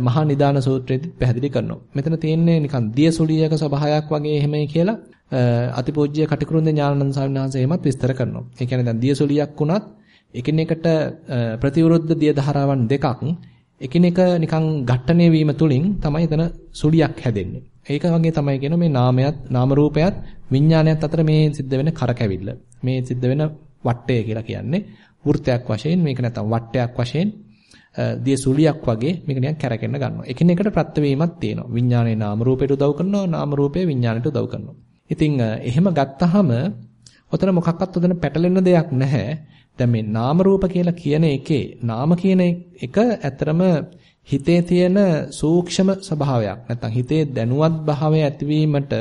මහා නිදාන සූත්‍රයේදී පැහැදිලි කරනවා. මෙතන තියෙන්නේ නිකන් දියසුලියක සබහායක් වගේ එහෙමයි කියලා අතිපූජ්‍ය කටිකුරුන්ද ඥානানন্দ සාමිනහන්සේ එමත් විස්තර කරනවා. ඒ කියන්නේ දැන් දියසුලියක් වුණත් එකිනෙකට ප්‍රතිවිරුද්ධ දිය ධාරාවන් දෙකක් එකිනෙක නිකන් ඝට්ටණය වීම තුලින් තමයි එතන සුලියක් හැදෙන්නේ. ඒක වගේ තමයි කියන මේ නාමයත් නාම රූපයත් විඥානයත් අතර මේ සිද්ධ වෙන කරකැවිල්ල. මේ සිද්ධ වෙන වට්ටය කියලා කියන්නේ වෘත්තයක් වශයෙන් මේක නැත්තම් වට්ටයක් වශයෙන් දිය සුලියක් වගේ මේක නිකන් කැරකෙන්න ගන්නවා. එකිනෙකට ප්‍රත්‍යවීමක් තියෙනවා. විඥානයේ නාම රූපයට උදව් කරනවා, නාම රූපය විඥානයට උදව් කරනවා. ඉතින් එහෙම ගත්තාම ඔතන මොකක්වත් උදන පැටලෙන්න දෙයක් නැහැ. දැන් මේ නාම රූප කියලා කියන එකේ නාම කියන එක ඇත්තරම හිතේ තියෙන සූක්ෂම ස්වභාවයක් නැත්නම් හිතේ දැනුවත් භාවය ඇතිවීමට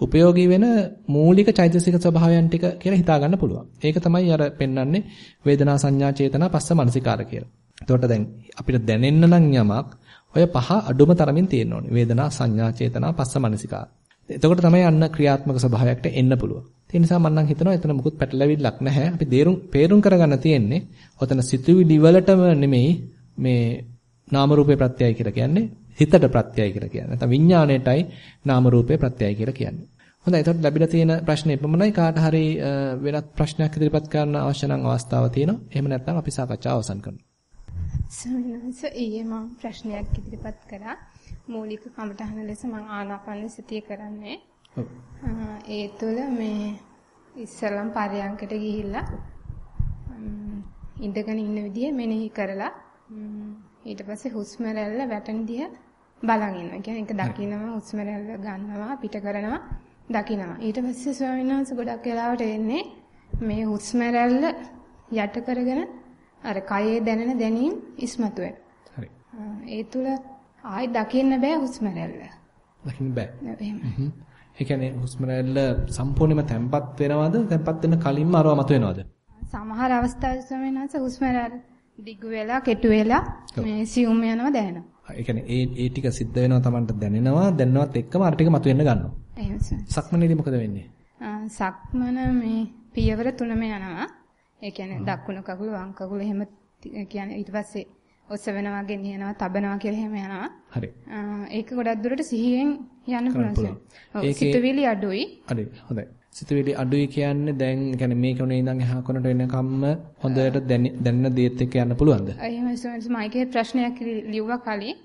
උපයෝගී වෙන මූලික චෛතසික ස්වභාවයන් ටික කියලා හිතා ගන්න පුළුවන්. ඒක තමයි අර පෙන්වන්නේ වේදනා සංඥා චේතනා පස්ස මනසිකාර කියලා. එතකොට දැන් අපිට දැනෙන්න නම් යමක් ඔය පහ අඩුම තරමින් තියෙන්න ඕනේ. වේදනා සංඥා චේතනා පස්ස මනසිකාර. එතකොට තමයි අන්න ක්‍රියාත්මක ස්වභාවයකට එන්න පුළුවන්. ඒ නිසා මම නම් හිතනවා එතන මුකුත් පැටලවිල්ලක් නැහැ. අපි දේරුම් පේරුම් කරගන්න තියෙන්නේ ඔතන සිතුවිලි වලටම නෙමෙයි මේ නාම රූපේ ප්‍රත්‍යයයි කියලා කියන්නේ හිතට ප්‍රත්‍යයයි කියලා කියන්නේ. නැත්නම් විඥාණයටයි නාම රූපේ ප්‍රත්‍යයයි කියලා කියන්නේ. හොඳයි එතකොට ලැබිලා තියෙන ප්‍රශ්නේ එපමණයි කාට හරි වෙනත් ප්‍රශ්නයක් ඉදිරිපත් කරන්න අවශ්‍ය නම් අවස්ථාව තියෙනවා. එහෙම නැත්නම් අපි සාකච්ඡාව අවසන් කරනවා. මම ප්‍රශ්නයක් ඉදිරිපත් කරා. මූලික කමටහන ලෙස මම ආනාපාන සතිය කරන්නේ. ඒ තුළ මේ ඉස්සලම් පරයන්කට ගිහිල්ලා ඉඳගෙන ඉන්න විදිය මෙනෙහි කරලා ඊට පස්සේ හුස්ම රැල්ල වැටෙන දිහ බලන් ඉන්නවා. කියන්නේ ඒක දකිනවා හුස්ම රැල්ල ගන්නවා පිට කරනවා දකිනවා. ඊට පස්සේ ස්වාමීන් වහන්සේ ගොඩක් වෙලාවට එන්නේ මේ හුස්ම රැල්ල යට කරගෙන අර කයේ දැනෙන දැනීම් ඉස්මතු වෙනවා. හරි. ඒ තුල ආයි දකින්න බෑ හුස්ම රැල්ල. දකින්න බෑ. එහෙම. ඒ කියන්නේ හුස්ම රැල්ල සම්පූර්ණයෙන්ම තැම්පත් වෙනවද? තැම්පත් වෙන කලින්ම අරව මතුවෙනවද? සමහර අවස්ථා ස්වාමීන් වහන්සේ හුස්ම රැල්ල දිගු වෙලා කෙටු වෙලා මේ සියුම් යනවා දැනෙනවා. ඒ කියන්නේ ඒ ඒ ටික සිද්ධ වෙනවා Tamanට දැනෙනවා දැනනවත් එක්කම අර ටික මතුවෙන්න ගන්නවා. එහෙම සක්මනේදී මොකද වෙන්නේ? සක්මන මේ පියවර තුනම යනවා. ඒ කියන්නේ දකුණු කකුල වම් කකුල එහෙම කියන්නේ ඊට පස්සේ ඔසවනවා ගෙනියනවා තබනවා කියලා එහෙම යනවා. හරි. ඒක ගොඩක් දුරට සිහියෙන් යන්න පුළුවන්. ඔව් සිතුවිලි අඩුයි. හරි හොඳයි. සිතුවිලි අඩුයි කියන්නේ දැන් يعني මේ කොනේ ඉඳන් එහා කොනට එනකම්ම හොඳට දැනෙන දේත් එක්ක යන්න පුළුවන්ද? එහෙම ස්වාමීන් මයිකේ ප්‍රශ්නයක් ලිව්වා කලින්.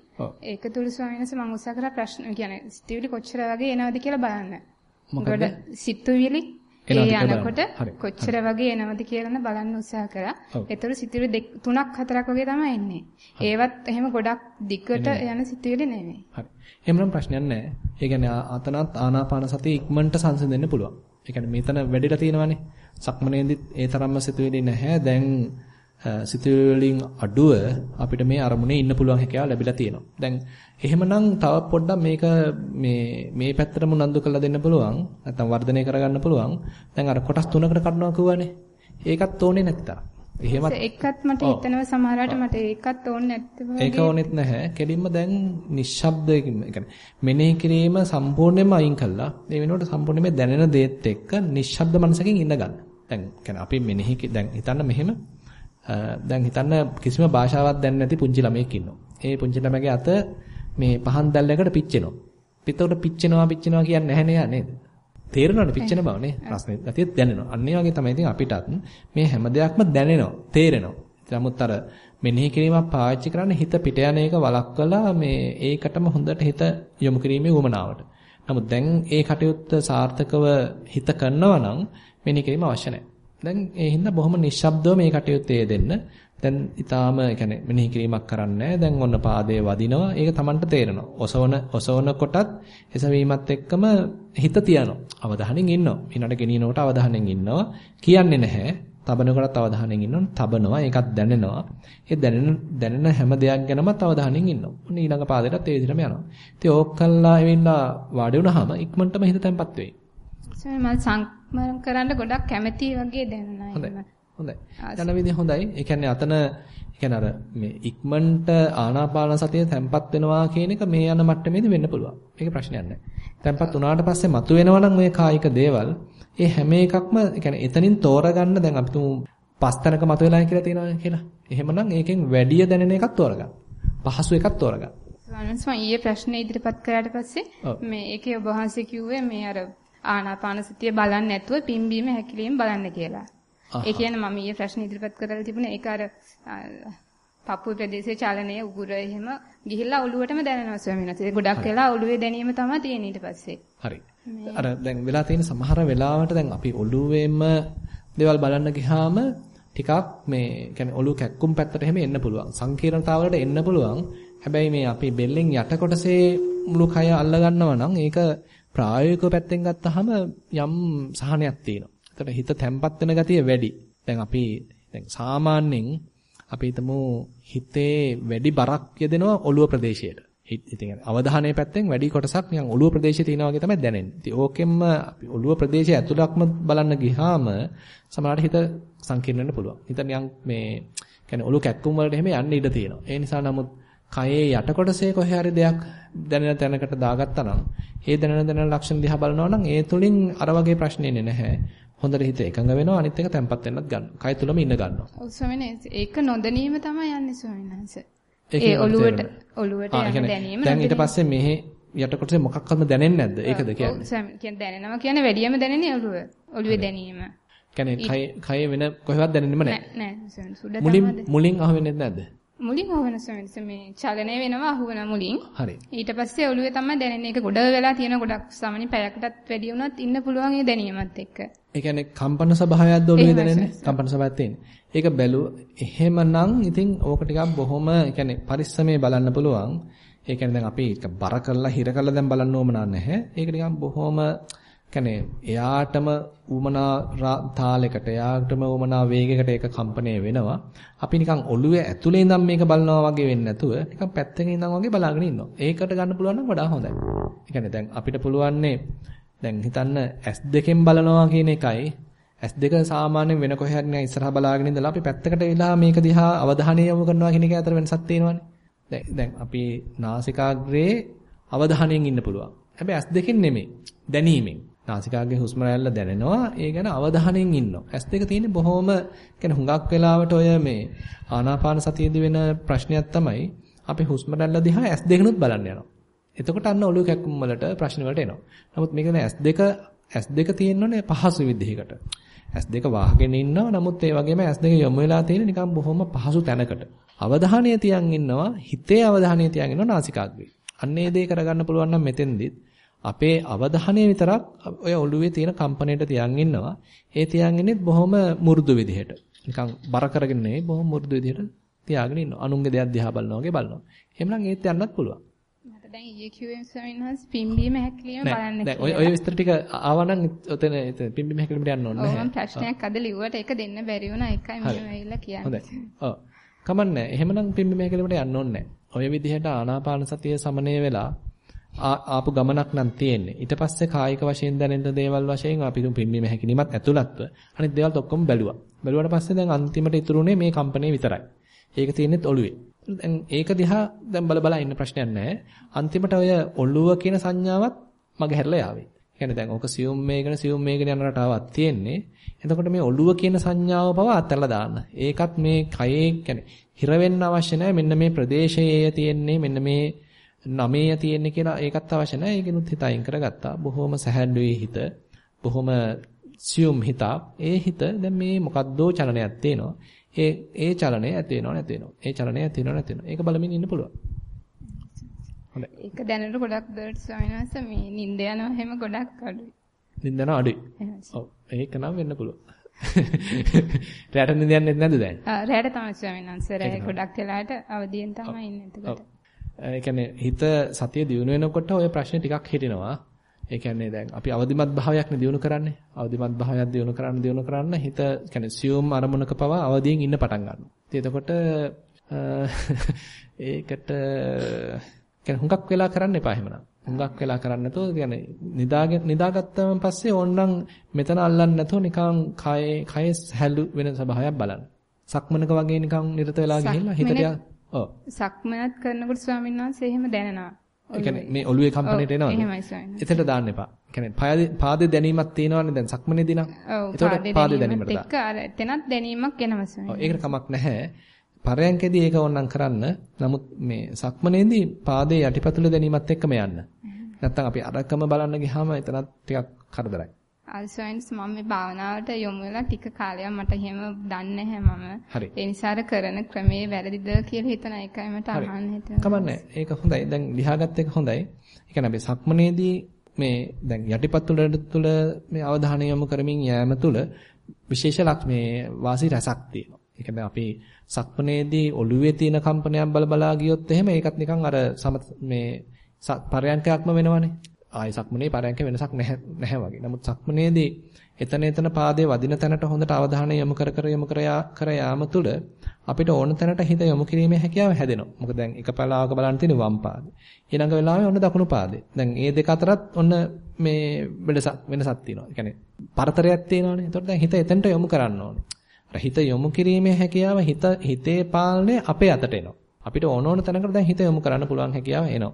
ඒක තුල ස්වාමීන් වහන්සේ මම උත්සාහ කරා ප්‍රශ්න කියන්නේ සිතුවිලි කොච්චර වගේ එනවද කියලා බලන්න. මොකද සිතුවිලි ඒ යනකොට කොච්චර වගේ එනවද කියලා බලන්න උත්සාහ කරා. ඒතර සිතුවිලි තුනක් හතරක් වගේ තමයි එන්නේ. ඒවත් එහෙම ගොඩක් දිගට යන සිතුවිලි නෙමෙයි. හරි. එහෙමනම් ප්‍රශ්නයක් නැහැ. ඒ කියන්නේ අතනත් ආනාපාන සතිය ඉක්මනට සංසිඳෙන්න පුළුවන්. ඒ කියන්නේ මෙතන වැඩිලා තියෙනවානේ. සක්මනේදිත් ඒ තරම්ම සිතුවිලි නැහැ. දැන් සිතුවිලින් අඩුව අපිට මේ අරමුණේ ඉන්න පුළුවන් හැකියාව ලැබිලා තියෙනවා. දැන් එහෙමනම් තව පොඩ්ඩක් මේක මේ මේ පැත්තටම උනන්දු කරලා දෙන්න පුළුවන්. නැත්නම් වර්ධනය කරගන්න පුළුවන්. දැන් අර කොටස් තුනකට කඩනවා කිව්වනේ. ඒකත් ඕනේ නැති තරම්. එහෙමත් ඒකත් මට හිතනවා සමහරවිට මට ඒකත් ඕනේ වගේ. ඒක ඕනෙත් නැහැ. කෙලින්ම දැන් නිශ්ශබ්දයෙන් කියන්නේ මෙනෙහි කිරීම සම්පූර්ණයෙන්ම අයින් කළා. ඒ වෙනුවට සම්පූර්ණයෙන්ම දැනෙන දේත් එක්ක නිශ්ශබ්ද මනසකින් ඉන්න ගන්න. දැන් කියන්නේ අපි මෙනෙහි දැන් හිතන්න මෙහෙම දැන් හිතන්න කිසිම භාෂාවක් දන්නේ නැති පුංචි ළමයෙක් ඉන්නවා. ඒ පුංචි ළමයාගේ අත මේ පහන් දැල්ලකට පිච්චෙනවා. පිටතට පිච්චෙනවා පිච්චෙනවා කියන්නේ නැහැ නේද? තේරෙනවනේ පිච්චෙන බව නේ. ප්‍රශ්නේ ගතිය දැනෙනවා. අන්න ඒ වගේ තමයි ඉතින් අපිටත් මේ හැම දෙයක්ම දැනෙනවා, තේරෙනවා. නමුත් අර මෙනෙහි කිරීමක් පාවිච්චි කරන්න හිත පිට යන එක වළක්වලා මේ ඒකටම හොඳට හිත යොමු කිරීමේ උවමනාවට. නමුත් දැන් ඒ කටයුත්ත සාර්ථකව හිත කරනවා නම් මෙනෙහි කිරීම අවශ්‍ය නැහැ. දැන් ඒ හින්දා බොහොම නිශ්ශබ්දව මේ කටයුත්තේ දෙන්න. දැන් ඊටාම يعني මෙනෙහි කිරීමක් කරන්නේ දැන් ඔන්න පාදයේ වදිනවා. ඒක Tamanට තේරෙනවා. ඔසවන ඔසවන කොටත් එසවීමත් එක්කම හිත තියනවා. අවධානයෙන් ඉන්නවා. ඊනට ගෙනියනකොට අවධානයෙන් ඉන්නවා. කියන්නේ නැහැ. තබනකොටත් අවධානයෙන් ඉන්නවා. තබනවා. ඒකත් දැනෙනවා. ඒ දැනෙන දැනෙන හැම දෙයක් ගැනමත් අවධානයෙන් ඉන්නවා. ඔන්න ඊළඟ පාදයටත් ඒ විදිහටම යනවා. ඉතින් ඕක කළා එවිලා වාඩි වුණාම ඉක්මනටම හිත තැම්පත් වෙයි. මම සංකමන කරන්න ගොඩක් කැමැති වගේ දැනුණා. හොඳයි. යන විදිහ හොඳයි. ඒ කියන්නේ අතන කියන්නේ අර මේ ඉක්මනට ආනාපාන සතිය තැම්පත් වෙනවා කියන එක මේ යන මට්ටමේදී වෙන්න පුළුවන්. ඒක ප්‍රශ්නයක් නැහැ. තැම්පත් වුණාට පස්සේ මතුවෙනවා නම් මේ කායික දේවල් ඒ හැම එකක්ම කියන්නේ එතනින් තෝරගන්න දැන් අපි තුමු පස් තැනක මතුවෙලා කියලා තියෙනවා කියලා. එහෙමනම් ඒකෙන් වැඩිය දැනෙන එකක් තෝරගන්න. පහසු එකක් තෝරගන්න. ස්වාමීන් වහන්සේ ඊයේ ප්‍රශ්නේ ඉදිරිපත් කරාට පස්සේ මේ ඒකේ ඔබ වහන්සේ කිව්වේ මේ අර ආනාපාන සතිය බලන්නේ නැතුව පිම්බීම හැකිලිම බලන්න කියලා. ඒ කියන්නේ මම ඊයේ ප්‍රශ්න ඉදිරිපත් කරලා තිබුණේ ඒක අර පපුව ප්‍රදේශයේ චලනය උගුර එහෙම ගිහිල්ලා ඔළුවටම දැනෙනවා ස්වාමීන් වහන්සේ. ගොඩක් වෙලා ඔළුවේ දැනීම තමයි තියෙන්නේ ඊට පස්සේ. හරි. අර දැන් වෙලා තියෙන සමහර වෙලාවට දැන් අපි ඔළුවේම දේවල් බලන්න ගියාම ටිකක් මේ කියන්නේ ඔළුව කැක්කුම් පැත්තට එහෙම එන්න පුළුවන්. සංකීර්ණතාවලට එන්න පුළුවන්. හැබැයි මේ අපි බෙල්ලෙන් යට කොටසේ මුළු කය අල්ල ගන්නවා නම් ඒක ප්‍රායෝගික පැත්තෙන් ගත්තාම යම් සහනයක් තියෙනවා. එතකොට හිත තැම්පත් වෙන ගතිය වැඩි. දැන් අපි දැන් සාමාන්‍යයෙන් අපි හිතමු හිතේ වැඩි බරක් යදෙනවා ඔළුව ප්‍රදේශයට. ඉතින් අවධානයේ පැත්තෙන් වැඩි කොටසක් නිකන් ඔළුව ප්‍රදේශයේ තියෙනවා වගේ තමයි දැනෙන්නේ. ඉතින් ඕකෙන්ම අපි ඔළුව ප්‍රදේශයේ ඇතුළක්ම බලන්න ගියාම සමහරවිට හිත සංකීර්ණ වෙන්න පුළුවන්. හිත නිකන් මේ කියන්නේ ඔළුව කැක්කුම් වලට එහෙම යන්න ඉඩ තියෙනවා. ඒ නිසා නමුත් කයේ යට කොටසේ කොහේ හරි දෙයක් දැනෙන තැනකට දාගත්තා නම් ඒ දැනෙන දැනෙන ලක්ෂණ දිහා බලනවා නම් ඒ තුලින් අර වගේ ප්‍රශ්න එන්නේ නැහැ. හොඳට හිත එකඟ වෙනවා අනිත් එක තැම්පත් වෙන්නත් ගන්නවා. කය තුලම ඉන්න ගන්නවා. ඔව් ස්වාමීනි ඒක නොදැනීම තමයි යන්නේ ස්වාමීනි. ඒ ඔළුවට ඔළුවට යන දැනීම දැන් ඊට පස්සේ මෙහි යට කොටසේ මොකක්වත්ම දැනෙන්නේ නැද්ද? ඒකද කියන්නේ? ඔව් ස්වාමීනි කියන්නේ දැනෙනවා කියන්නේ වැඩියම දැනෙන්නේ ඔළුව. ඔළුවේ දැනීම. කියන්නේ කය කය වෙන කොහෙවත් දැනෙන්නෙම නැහැ. නෑ නෑ ස්වාමීනි මුලින් මුලින් අහුවෙන්නේ නැද්ද? මුලින් අහුවෙන ස්වාමීනි මේ චලනය වෙනවා අහුවෙන මුලින්. හරි. ඊට පස්සේ ඔළුවේ තමයි දැනෙන්නේ. ඒක ගොඩ වෙලා තියෙන ගොඩක් සාමාන්‍ය පැයකටත් වැඩි වුණත් ඉන්න පුළුවන් ඒ දැනීමත් එක්ක. ඒ කියන්නේ කම්පන ස්වභාවයක්ද ඔළුවේ දැනෙන්නේ? කම්පන ස්වභාවයක් තියෙන්නේ. ඒක බැලුව එහෙමනම් ඉතින් ඕක ටිකක් බොහොම කියන්නේ පරිස්සමේ බලන්න පුළුවන්. ඒ කියන්නේ දැන් අපි බර කරලා හිර කරලා දැන් බලන්න ඕම නැහැ. ඒක නිකන් බොහොම කියන්නේ එයාටම ඌමනා තාලයකට එයාටම ඌමනා වේගයකට ඒක කම්පණය වෙනවා. අපි නිකන් ඔළුවේ ඇතුලේ ඉඳන් මේක බලනවා වගේ වෙන්නේ නැතුව නිකන් පැත්තකින් ඉඳන් වගේ බලාගෙන ඉන්නවා. ඒකට ගන්න පුළුවන් නම් වඩා හොඳයි. ඒ කියන්නේ දැන් අපිට පුළුවන්නේ දැන් හිතන්න S2කින් බලනවා කියන එකයි S2 සාමාන්‍යයෙන් වෙන කොහේ හරි නිකන් ඉස්සරහා බලාගෙන ඉඳලා අපි පැත්තකට වෙලා මේක දිහා අවධානය යොමු කරනවා කියන එක අතර වෙනසක් තියෙනවානේ. දැන් දැන් අපි නාසිකාග්‍රේ අවධානයෙන් ඉන්න පුළුවන්. හැබැයි S2කින් නෙමෙයි. දැනීමෙන්. නාසිකාග්‍රේ හුස්ම රැල්ල දැනෙනවා. ඒ ගැන අවධානයෙන් ඉන්නවා. S2 තියෙන්නේ බොහොම කියන්නේ හුඟක් වෙලාවට ඔය මේ ආනාපාන සතියේදී වෙන ප්‍රශ්නයක් තමයි අපි හුස්ම රැල්ල දිහා S2 බලන්න යනවා. එතකොට අන්න ඔළුව කැක්කුම් වලට ප්‍රශ්න වලට එනවා. නමුත් මේක දැන් S2 S2 තියෙන්නෝනේ පහසු විදිහකට. S2 වහගෙන ඉන්නවා. නමුත් ඒ වගේම S2 යොමු වෙලා තියෙන නිකන් බොහොම පහසු තැනකට. අවධානය තියන් ඉන්නවා. හිතේ අවධානය තියන් ඉන්නවා නාසිකාග්‍රේ. අන්න ඒ දේ කරගන්න පුළුවන් නම් මෙතෙන්දිත් අපේ අවධානය විතරක් ඔය ඔළුවේ තියෙන කම්පණයට තියන් ඉන්නවා. ඒ තියන් ඉන්නෙත් බොහොම මු르දු විදිහට. නිකන් බර කරගෙන නෙවෙයි බොහොම මු르දු විදිහට තියාගෙන ඉන්නවා. අනුන්ගේ දෙයක් දිහා බලනවා වගේ බලනවා. එහෙමනම් ඒත් යන්නත් පුළුවන්. දැන් ඊයේ කිව්වේ ස්වාමීන් වහන්සේ පිම්බීම හැකිලිම බලන්න කියලා. ඔය ඔය විස්තර ටික ආවනම් ඔතන පිම්බීම හැකිලිමට යන්න ඕනේ නැහැ. ඔව් ප්‍රශ්නයක් අද ලිව්වට ඒක දෙන්න බැරි වුණා. ඒකයි මම ඇවිල්ලා කියන්නේ. හොඳයි. ඔව්. කමන්නේ. එහෙමනම් පිම්බීම හැකිලිමට යන්න ඕනේ නැහැ. ඔය විදිහට ආනාපාන සතිය සමනය වෙලා ආපු ගමනක් නම් තියෙන්නේ. ඊට පස්සේ කායික වශයෙන් දැනෙන දේවල් වශයෙන් අපි තුන් පිම්බීම හැකිලිමත් ඇතුළත්ව අනිත් දේවල් ඔක්කොම බැලුවා. බැලුවාට පස්සේ දැන් අන්තිමට ඉතුරුනේ මේ කම්පණය විතරයි. ඒක තියෙන්නේ ඔළුවේ. දැන් ඒක දිහා දැන් බල බල ඉන්න ප්‍රශ්නයක් නැහැ. අන්තිමට ඔය ඔළුව කියන සංඥාවත් මග හැරලා යාවේ. කියන්නේ දැන් ඕක සියුම් මේකන සියුම් මේකන යන රටාවක් තියෙන්නේ. එතකොට මේ ඔළුව කියන සංඥාව පව අත්හැරලා දාන්න. ඒකත් මේ කයේ කියන්නේ හිර වෙන්න අවශ්‍ය නැහැ. මෙන්න මේ ප්‍රදේශයේ තියෙන්නේ මෙන්න මේ නමේ තියෙන්නේ කියලා ඒකත් අවශ්‍ය නැහැ. ඒකිනුත් හිත අයින් කරගත්තා. බොහොම සැහැල්ලුවේ හිත. බොහොම සියුම් හිතක්. ඒ හිත දැන් මේ මොකද්දෝ චලනයක් තියෙනවා. ඒ ඒ චලනය ඇති වෙනව නැති වෙනව. ඒ චලනය ඇති වෙනව නැති වෙනව. ඒක බලමින් ඉන්න පුළුවන්. හොඳයි. ඒක දැනට ගොඩක් ස්වාමීන් වහන්සේ මේ නිින්ද යනවා හැම ගොඩක් අඩුයි. නිින්ද යනවා අඩුයි. ඔව්. ඒක නම් වෙන්න පුළුවන්. රැට නිින්ද යන්නේ නැද්ද දැන්? ආ රැට තමයි ස්වාමීන් වහන්සේ. රැ ගොඩක් වෙලාට අවදියෙන් තමයි ඉන්නේ එතකොට. ඒ කියන්නේ හිත සතිය දිනු වෙනකොට ওই ප්‍රශ්නේ ටිකක් හිටිනවා. ඒ කියන්නේ දැන් අපි අවදිමත් භාවයක් නේ දිනු කරන්නේ. අවදිමත් භාවයක් දිනු කරන්න දිනු කරන්න හිත කියන්නේ සියුම් අරමුණක පවා අවදියෙන් ඉන්න පටන් ගන්නවා. ඉතින් එතකොට ඒකට කියන්නේ හුඟක් වෙලා කරන්න එපා එහෙමනම්. හුඟක් වෙලා කරන්න නැතුව කියන්නේ නිදාගෙන නිදාගත්තම පස්සේ ඕනනම් මෙතන අල්ලන්න නැතුව නිකන් කයේ කයේ හැලු වෙන ස්වභාවයක් බලන්න. සක්මනක වගේ නිකන් නිරත වෙලා ගිහිල්ලා හිතට ඔව්. සක්මනත් කරනකොට ස්වාමීන් වහන්සේ එහෙම දැනෙනවා. ඒ කියන්නේ මේ ඔළුවේ කම්පණයට එනවද? එහෙමයි ස්වාමීන් වහන්සේ. එතනට දාන්න එපා. ඒ කියන්නේ පාදේ දැනීමක් තියෙනවනේ දැන් සක්මනේදී නම්. එතකොට පාදේ දැනීමට දාන්න. එක්ක අර එතනත් දැනීමක් එනවා ස්වාමීන් වහන්සේ. ඒකට කමක් නැහැ. පරයන්කේදී ඒක ඕනනම් කරන්න. නමුත් මේ සක්මනේදී පාදේ යටිපතුල දැනීමත් එක්කම යන්න. නැත්තම් අපි අරකම බලන්න ගියාම එතනත් ටිකක් කරදරයි. අල්සයින්ස් මම මේ භාවනාවට යොමු වෙලා ටික කාලයක් මට එහෙම දන්නේ නැහැ මම. ඒ නිසා කරන ක්‍රමේ වැරදිද කියලා හිතන එකයි මට අහන්න හිතෙනවා. කමන්නේ. ඒක හොඳයි. දැන් ලියාගත්ත එක හොඳයි. ඒ කියන්නේ අපි සක්මනේදී මේ දැන් යටිපතුල තුළ මේ අවධානය යොමු කරමින් යෑම තුළ විශේෂ මේ වාසි රසක් තියෙනවා. ඒ කියන්නේ අපි සක්මනේදී ඔළුවේ තියෙන කම්පනයක් බල බලා ගියොත් එහෙම ඒකත් නිකන් අර මේ පරයන්කයක්ම වෙනවනේ. ආයි සක්මනේ පරයන්ක වෙනසක් නැහැ නැහැ වගේ. නමුත් සක්මනේදී එතන එතන පාදයේ වදින තැනට හොඳට අවධානය යොමු කර කර යොමු කර යාම තුළ අපිට ඕන තැනට හිත යොමු කිරීමේ හැකියාව හැදෙනවා. මොකද දැන් එක පලාවක බලන්න තියෙන වම් පාදේ. ඊළඟ වෙලාවේ ඔන්න දකුණු පාදේ. දැන් මේ දෙක අතරත් ඔන්න මේ වෙනසක් වෙනසක් තියෙනවා. ඒ කියන්නේ පරතරයක් තියෙනවානේ. ඒතකොට දැන් හිත එතනට යොමු කරන්න ඕනේ. හිත යොමු කිරීමේ හැකියාව හිත හිතේ පාලනය අපේ අතට එනවා. අපිට ඕන ඕන තැනකට දැන් හිත යොමු කරන්න පුළුවන් හැකියාව එනවා.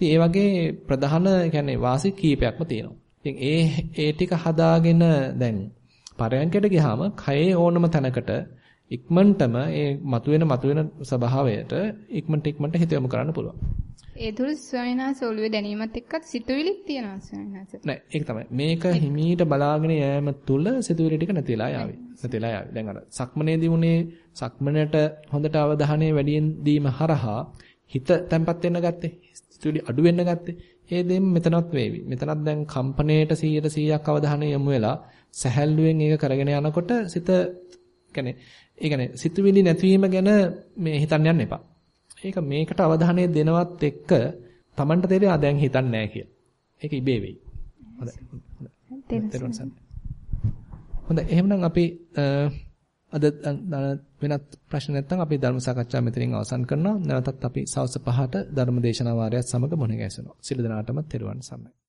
ඉතින් ඒ වගේ ප්‍රධාන කියන්නේ වාසි කීපයක්ම තියෙනවා. ඉතින් ඒ ඒ ටික හදාගෙන දැන් පරයන්කයට ගියාම කයේ ඕනම තැනකට ඉක්මනටම ඒ මතුවෙන මතුවෙන ස්වභාවයට ඉක්මනට ඉක්මනට හිත යොමු කරන්න පුළුවන්. ඒ තුල ස්වාමිනාස ඔළුවේ දැනීමත් එක්කත් සිතුවිලිත් තියෙනවා ස්වාමිනාස. නෑ ඒක තමයි. මේක හිමීට බලාගෙන යෑම තුල සිතුවිලි ටික නැතිලා යාවි. නැතිලා යාවි. දැන් අර සක්මනේදී උනේ සක්මනට හොඳට අවධානය වැඩියෙන් දීම හරහා හිත තැම්පත් වෙන්න ගත්තේ. සිතුවිලි අඩු වෙන්න ගත්තේ. ඒ දෙම් මෙතනත් වේවි. මෙතනත් දැන් කම්පණයට 100ට 100ක් අවධානය යොමු වෙලා සැහැල්ලුවෙන් ඒක කරගෙන යනකොට සිත කියන්නේ ඒ කියන්නේ සිතුවිලි නැතිවීම ගැන මේ හිතන්න යන්න එපා. ඒක මේකට අවධානය දෙනවත් එක්ක Tamanට තේරෙයි ආ දැන් හිතන්නේ නැහැ කියලා. ඒක ඉබේ වෙයි. හොඳයි. හොඳයි. හොඳයි. එහෙනම් අපි අද වෙනත් ප්‍රශ්න නැත්නම් අපි ධර්ම සාකච්ඡාව මෙතනින් අවසන් කරනවා. නැවතත් අපි සවස් 5ට ධර්ම දේශනා වාරයත් සමග මුණ ගැසෙනවා. සියලු දෙනාටම තෙරුවන් සරණයි.